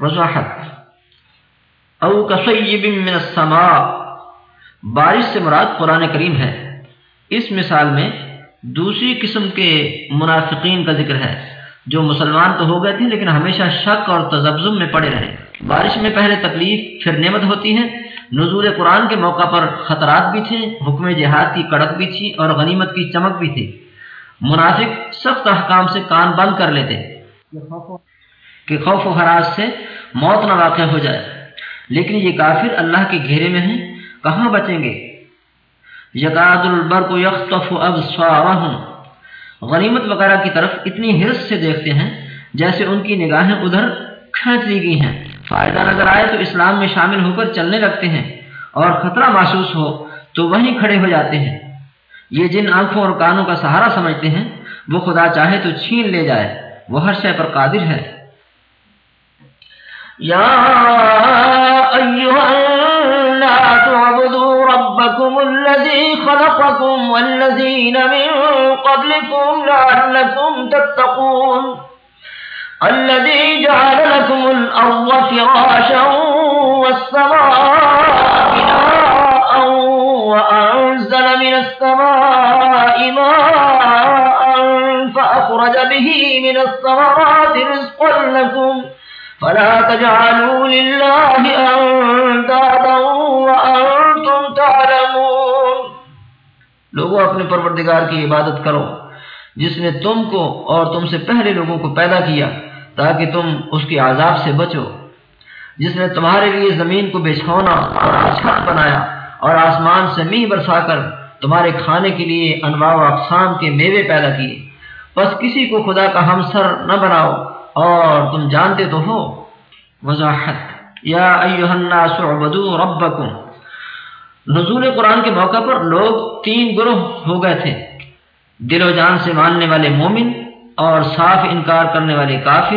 وضاحت۔ او کسیب من السماء۔ بارش سے مراد قرآن کریم ہے۔ اس مثال میں دوسری قسم کے منافقین کا ذکر ہے۔ جو مسلمان تو ہو گئے تھے لیکن ہمیشہ شک اور تجبزم میں پڑے رہے۔ بارش میں پہلے تکلیف، پھر نعمت ہوتی ہے۔ نزول قرآن کے موقع پر خطرات بھی تھے، حکم جہاد کی کڑک بھی تھی اور غنیمت کی چمک بھی تھی۔ منافق سخت احکام سے کان بند کر لیتے کہ خوف و حراس سے موت نہ واقع ہو جائے۔ لیکن یہ کافر اللہ کے گھیرے میں ہیں، کہاں بچیں گے؟ یقاد البر کو یکف اب غنیمت وغیرہ کی طرف اتنی حرص سے دیکھتے ہیں جیسے ان کی نگاہیں ادھر کھینچ لی گئی ہیں۔ فائدہ نظر آئے تو اسلام میں شامل ہو کر چلنے لگتے ہیں اور خطرہ محسوس ہو تو وہیں کھڑے ہو جاتے ہیں۔ یہ جن آنکھوں اور کانوں کا سہارا سمجھتے ہیں، وہ خدا چاہے تو چھین لے جائے، وہ ہر شے پر قادر ہے۔ یا ایوہ الناس عبدوا ربکم الذی خلقکم والذین من قبلکم لعلکم تتقون الذي جعل لكم الأرض فراشا والسماء بناء وأنزل من السماء ماء فأخرج به من الثمرات رزقا لكم فلا تجعلوا لله أندادا وأنتم تعلمون. لوگوں، اپنے پروردگار کی عبادت کرو۔ جس نے تم کو اور تم سے پہلے لوگوں کو پیدا کیا، تاکہ تم اس کے عذاب سے بچو۔ جس نے تمہارے لیے زمین کو بچھونا اور چھت بنایا اور آسمان سے می برسا کر تمہارے کھانے کے لیے انواع و اقسام کے میوے پیدا کیے، بس کسی کو خدا کا ہمسر نہ بناؤ۔ اور تم جانتے تو ہو۔ وضاحت۔ یا الناس عبدو ربکم۔ نزول قرآن کے موقع پر لوگ تین گروہ ہو گئے تھے۔ دل و جان سے ماننے والے مومن اور صاف انکار کرنے والے کافر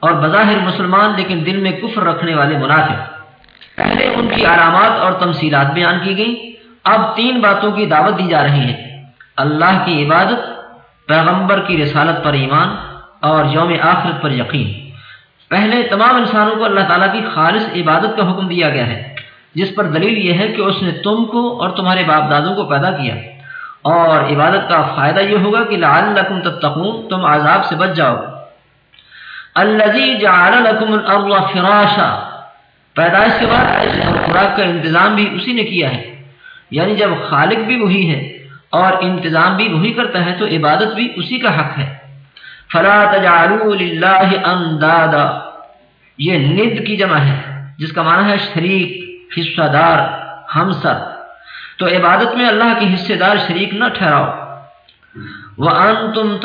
اور بظاہر مسلمان لیکن دل میں کفر رکھنے والے منافق۔ پہلے ان کی علامات اور تمثیلات بیان کی گئی اب تین باتوں کی دعوت دی جا رہی ہے۔ اللہ کی عبادت، پیغمبر کی رسالت پر ایمان اور یوم آخرت پر یقین۔ پہلے تمام انسانوں کو اللہ تعالیٰ کی خالص عبادت کا حکم دیا گیا ہے، جس پر دلیل یہ ہے کہ اس نے تم کو اور تمہارے باپ دادوں کو پیدا کیا۔ اور عبادت کا فائدہ یہ ہوگا کہ لعلکم تتقون، تم عذاب سے بچ جاؤ۔ الذي جعل لكم الارض فراشا۔ پیدائش کے بعد خوراک کا انتظام بھی اسی نے کیا ہے۔ یعنی جب خالق بھی وہی ہے اور انتظام بھی وہی کرتا ہے تو عبادت بھی اسی کا حق ہے۔ فلا تجعلوا لله اندادا۔ یہ ند کی جمع ہے، جس کا معنی ہے شریک، حصہ دار، ہمسر۔ تو عبادت میں اللہ کی حصے دار شریک نہ ٹھہراؤ۔ وہ تم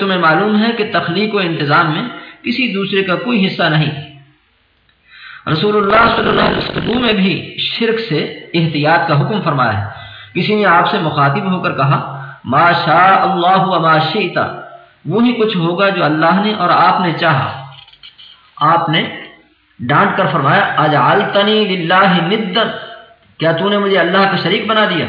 تمہیں معلوم ہے کہ تخلیق و انتظام میں کسی دوسرے کا کوئی حصہ نہیں۔ رسول اللہ صلی اللہ علیہ وسلم میں بھی شرک سے احتیاط کا حکم فرمایا ہے۔ کسی نے آپ سے مخاطب ہو کر کہا، ما شاء اللہ ما شیتا وہی کچھ ہوگا جو اللہ نے اور آپ نے چاہا۔ آپ نے ڈانٹ کر فرمایا، اجعلتنی للہ ندن کیا تو نے مجھے اللہ کا شریک بنا دیا؟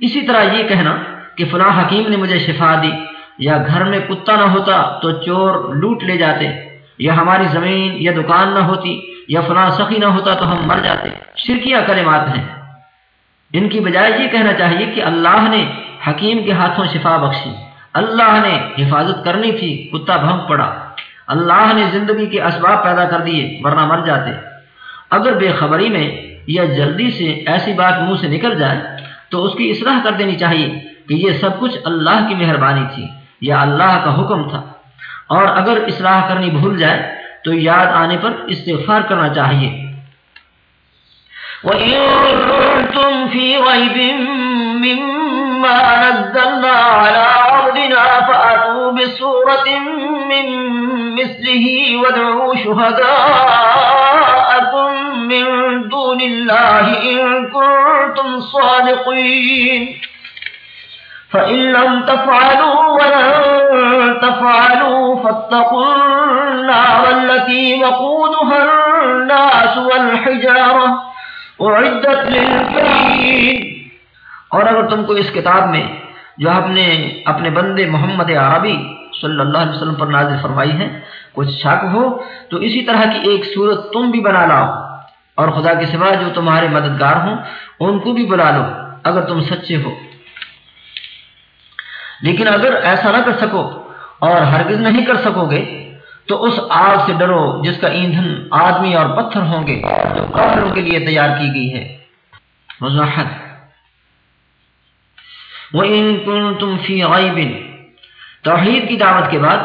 اسی طرح یہ کہنا کہ فلاں حکیم نے مجھے شفا دی، یا گھر میں کتا نہ ہوتا تو چور لوٹ لے جاتے، یا ہماری زمین یا دکان نہ ہوتی، یا فلاں سخی نہ ہوتا تو ہم مر جاتے۔ شرکیہ کلمات ہیں۔ ان کی بجائے یہ کہنا چاہیے کہ اللہ نے حکیم کے ہاتھوں شفا بخشی۔ اللہ نے حفاظت کرنی تھی، کتا بھنگ پڑا۔ اللہ نے زندگی کے اسباب پیدا کر دیے، ورنہ مر جاتے۔ اگر بے خبری میں یا جلدی سے ایسی بات منہ سے نکل جائے، تو اس کی اصلاح کر دینی چاہیے کہ یہ سب کچھ اللہ کی مہربانی تھی، یا اللہ کا حکم تھا۔ اور اگر اصلاح کرنی بھول جائے، تو یاد آنے پر استغفار کرنا چاہیے۔ وَإِن فِي ما نزلنا على عبدنا فأتوا بسورة من مثله وادعوا شهداءكم من دون الله إن كنتم صادقين فإن لم تفعلوا ولن تفعلوا فاتقوا النار التي وقودها الناس والحجارة أعدت للكريم اور اگر تم کو اس کتاب میں جو آپ نے اپنے بندے محمد عربی صلی اللہ علیہ وسلم پر نازل فرمائی ہے، کچھ شک ہو، تو اسی طرح کی ایک صورت تم بھی بنا لاؤ۔ اور خدا کے سوا جو تمہارے مددگار ہوں، ان کو بھی بلا لو، اگر تم سچے ہو۔ لیکن اگر ایسا نہ کر سکو اور ہرگز نہیں کر سکو گے، تو اس آگ سے ڈرو جس کا ایندھن آدمی اور پتھر ہوں گے جو کافروں کے لیے تیار کی گئی ہے۔ وضاحت۔ وَإِن كُنتُمْ فِي غَيْبٍ۔ توحید کی دعوت کے بعد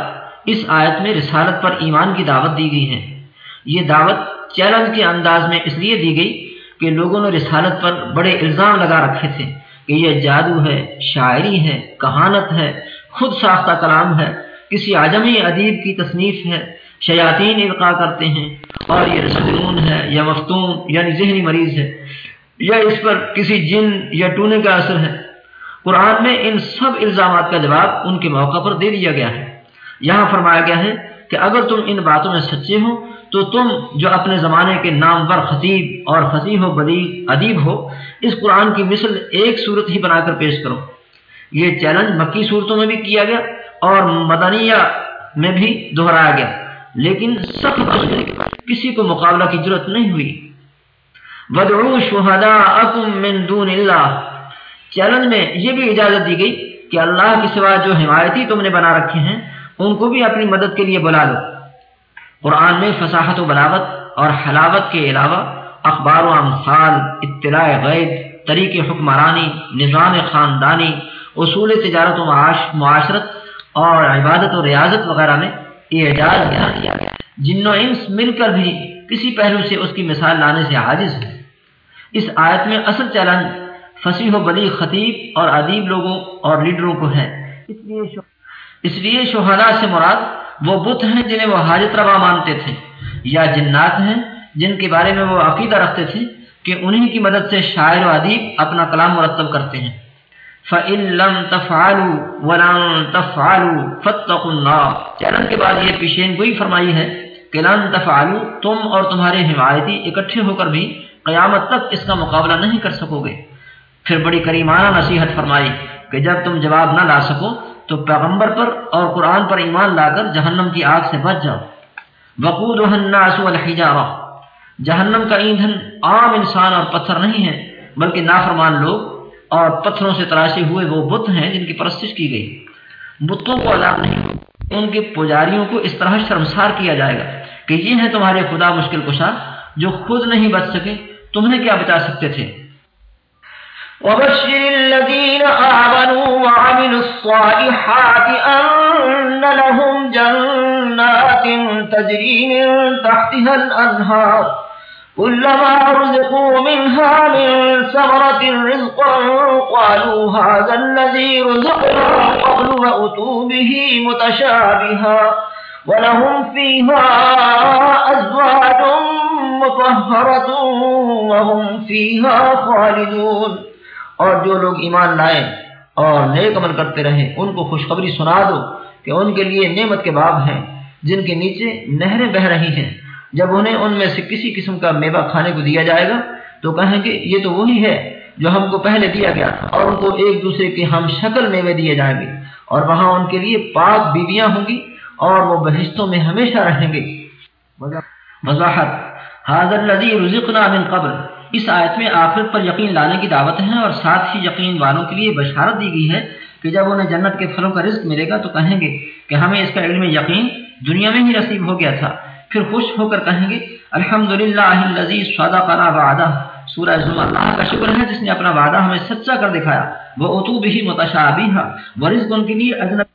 اس آیت میں رسالت پر ایمان کی دعوت دی گئی ہے۔ یہ دعوت چیلنج کے انداز میں اس لیے دی گئی کہ لوگوں نے رسالت پر بڑے الزام لگا رکھے تھے کہ یہ جادو ہے، شاعری ہے، کہانت ہے، خود ساختہ کلام ہے، کسی عجمی ادیب کی تصنیف ہے، شیاطین ارقا کرتے ہیں اور یہ رسول ہے یا مفتون یعنی ذہنی مریض ہے، یا اس پر کسی جن یا ٹونے کا اثر ہے۔ قرآن میں ان سب الزامات کا جواب ان کے موقع پر دے دیا گیا ہے۔ یہاں فرمایا گیا ہے کہ اگر تم ان باتوں میں سچے ہو، تو تم جو اپنے زمانے کے نامور خطیب اور فصیح و بدی ادیب ہو، اس قرآن کی مثل ایک صورت ہی بنا کر پیش کرو۔ یہ چیلنج مکی صورتوں میں بھی کیا گیا اور مدنیہ میں بھی دہرایا گیا۔ لیکن سخت کسی کو مقابلہ کی ضرورت نہیں ہوئی۔ بدعو شہداءکم من دون اللہ چیلنج میں یہ بھی اجازت دی گئی کہ اللہ کے سوا جو حمایتی تم نے بنا رکھے ہیں، ان کو بھی اپنی مدد کے لیے بلا لو قرآن میں فصاحت و بلاوت اور حلاوت کے علاوہ اخبار و امثال، اطلاع غیب، طریق حکمرانی، نظام خاندانی، اصول تجارت و معاش، معاشرت اور عبادت و ریاضت وغیرہ میں اعجاز بیان گیا۔ جن و انس مل کر بھی کسی پہلو سے اس کی مثال لانے سے عاجز ہے اس آیت میں اصل چیلنج فصیح و بلی خطیب اور ادیب لوگوں اور لیڈروں کو ہے۔ اس لیے شہدا سے مراد وہ بت ہیں جنہیں وہ حاجت روا مانتے تھے یا جنات ہیں جن کے بارے میں وہ عقیدہ رکھتے تھے کہ انہی کی مدد سے شاعر و ادیب اپنا کلام مرتب کرتے ہیں۔ فَإِن تَفْعَلُوا وَلَن تَفْعَلُوا فَاتَّقُوا النَّارَ چیلن کے بعد یہ پیشین گوئی فرمائی ہے کہ لن تفعلوا تم اور تمہارے حمایتی اکٹھے ہو کر بھی قیامت تک اس کا مقابلہ نہیں کر سکو گے۔ پھر بڑی کریمانہ نصیحت فرمائی کہ جب تم جواب نہ لا سکو تو پیغمبر پر اور قرآن پر ایمان لا کر جہنم کی آگ سے بچ جاؤ۔ وقود الناس والحجارہ جہنم کا ایندھن عام انسان اور پتھر نہیں ہے، بلکہ نافرمان لوگ اور پتھروں سے تراشے ہوئے وہ بت ہیں جن کی پرستش کی گئی۔ بتوں کو عذاب نہیں، ان کے پجاریوں کو اس طرح شرمسار کیا جائے گا کہ یہ ہیں تمہارے خدا مشکل کشا جو خود نہیں بچ سکے، تمہیں کیا بچا سکتے تھے؟ وبشر الذين آمنوا وعملوا الصالحات أن لهم جنات تجري من تحتها الأنهار كلما رزقوا منها من سمرة رزقا قالوا هذا الذي رزقنا قبل وأتوا به متشابها ولهم فيها أزواج مطهرة وهم فيها خالدون اور جو لوگ ایمان لائیں اور نیک عمل کرتے رہیں، ان کو خوشخبری سنا دو کہ ان کے لیے نعمت کے باب ہیں، جن کے نیچے نہریں بہ رہی ہیں۔ جب انہیں ان میں سے کسی قسم کا میوہ کھانے کو دیا جائے گا، تو کہیں گے، یہ تو وہی ہے جو ہم کو پہلے دیا گیا تھا۔ اور ان کو ایک دوسرے کے ہم شکل میوے دیے جائیں گے۔ اور وہاں ان کے لیے پاک بیویاں ہوں گی اور وہ بہشتوں میں ہمیشہ رہیں گے۔ وضاحت حاضر رزقنا من قبل۔ اس آیت میں آخرت پر یقین لانے کی دعوت ہے اور ساتھ ہی یقین والوں کے لیے بشارت دی گئی ہے کہ جب انہیں جنت کے پھلوں کا رزق ملے گا تو کہیں گے کہ ہمیں اس کا علم یقین دنیا میں ہی نصیب ہو گیا تھا۔ پھر خوش ہو کر کہیں گے الحمد للہ سودا وعدہ۔ سورہ زم اللہ کا شکر ہے جس نے اپنا وعدہ ہمیں سچا کر دکھایا۔ وہ اتو بھی متشابہ ورزق ان کے لیے اجنب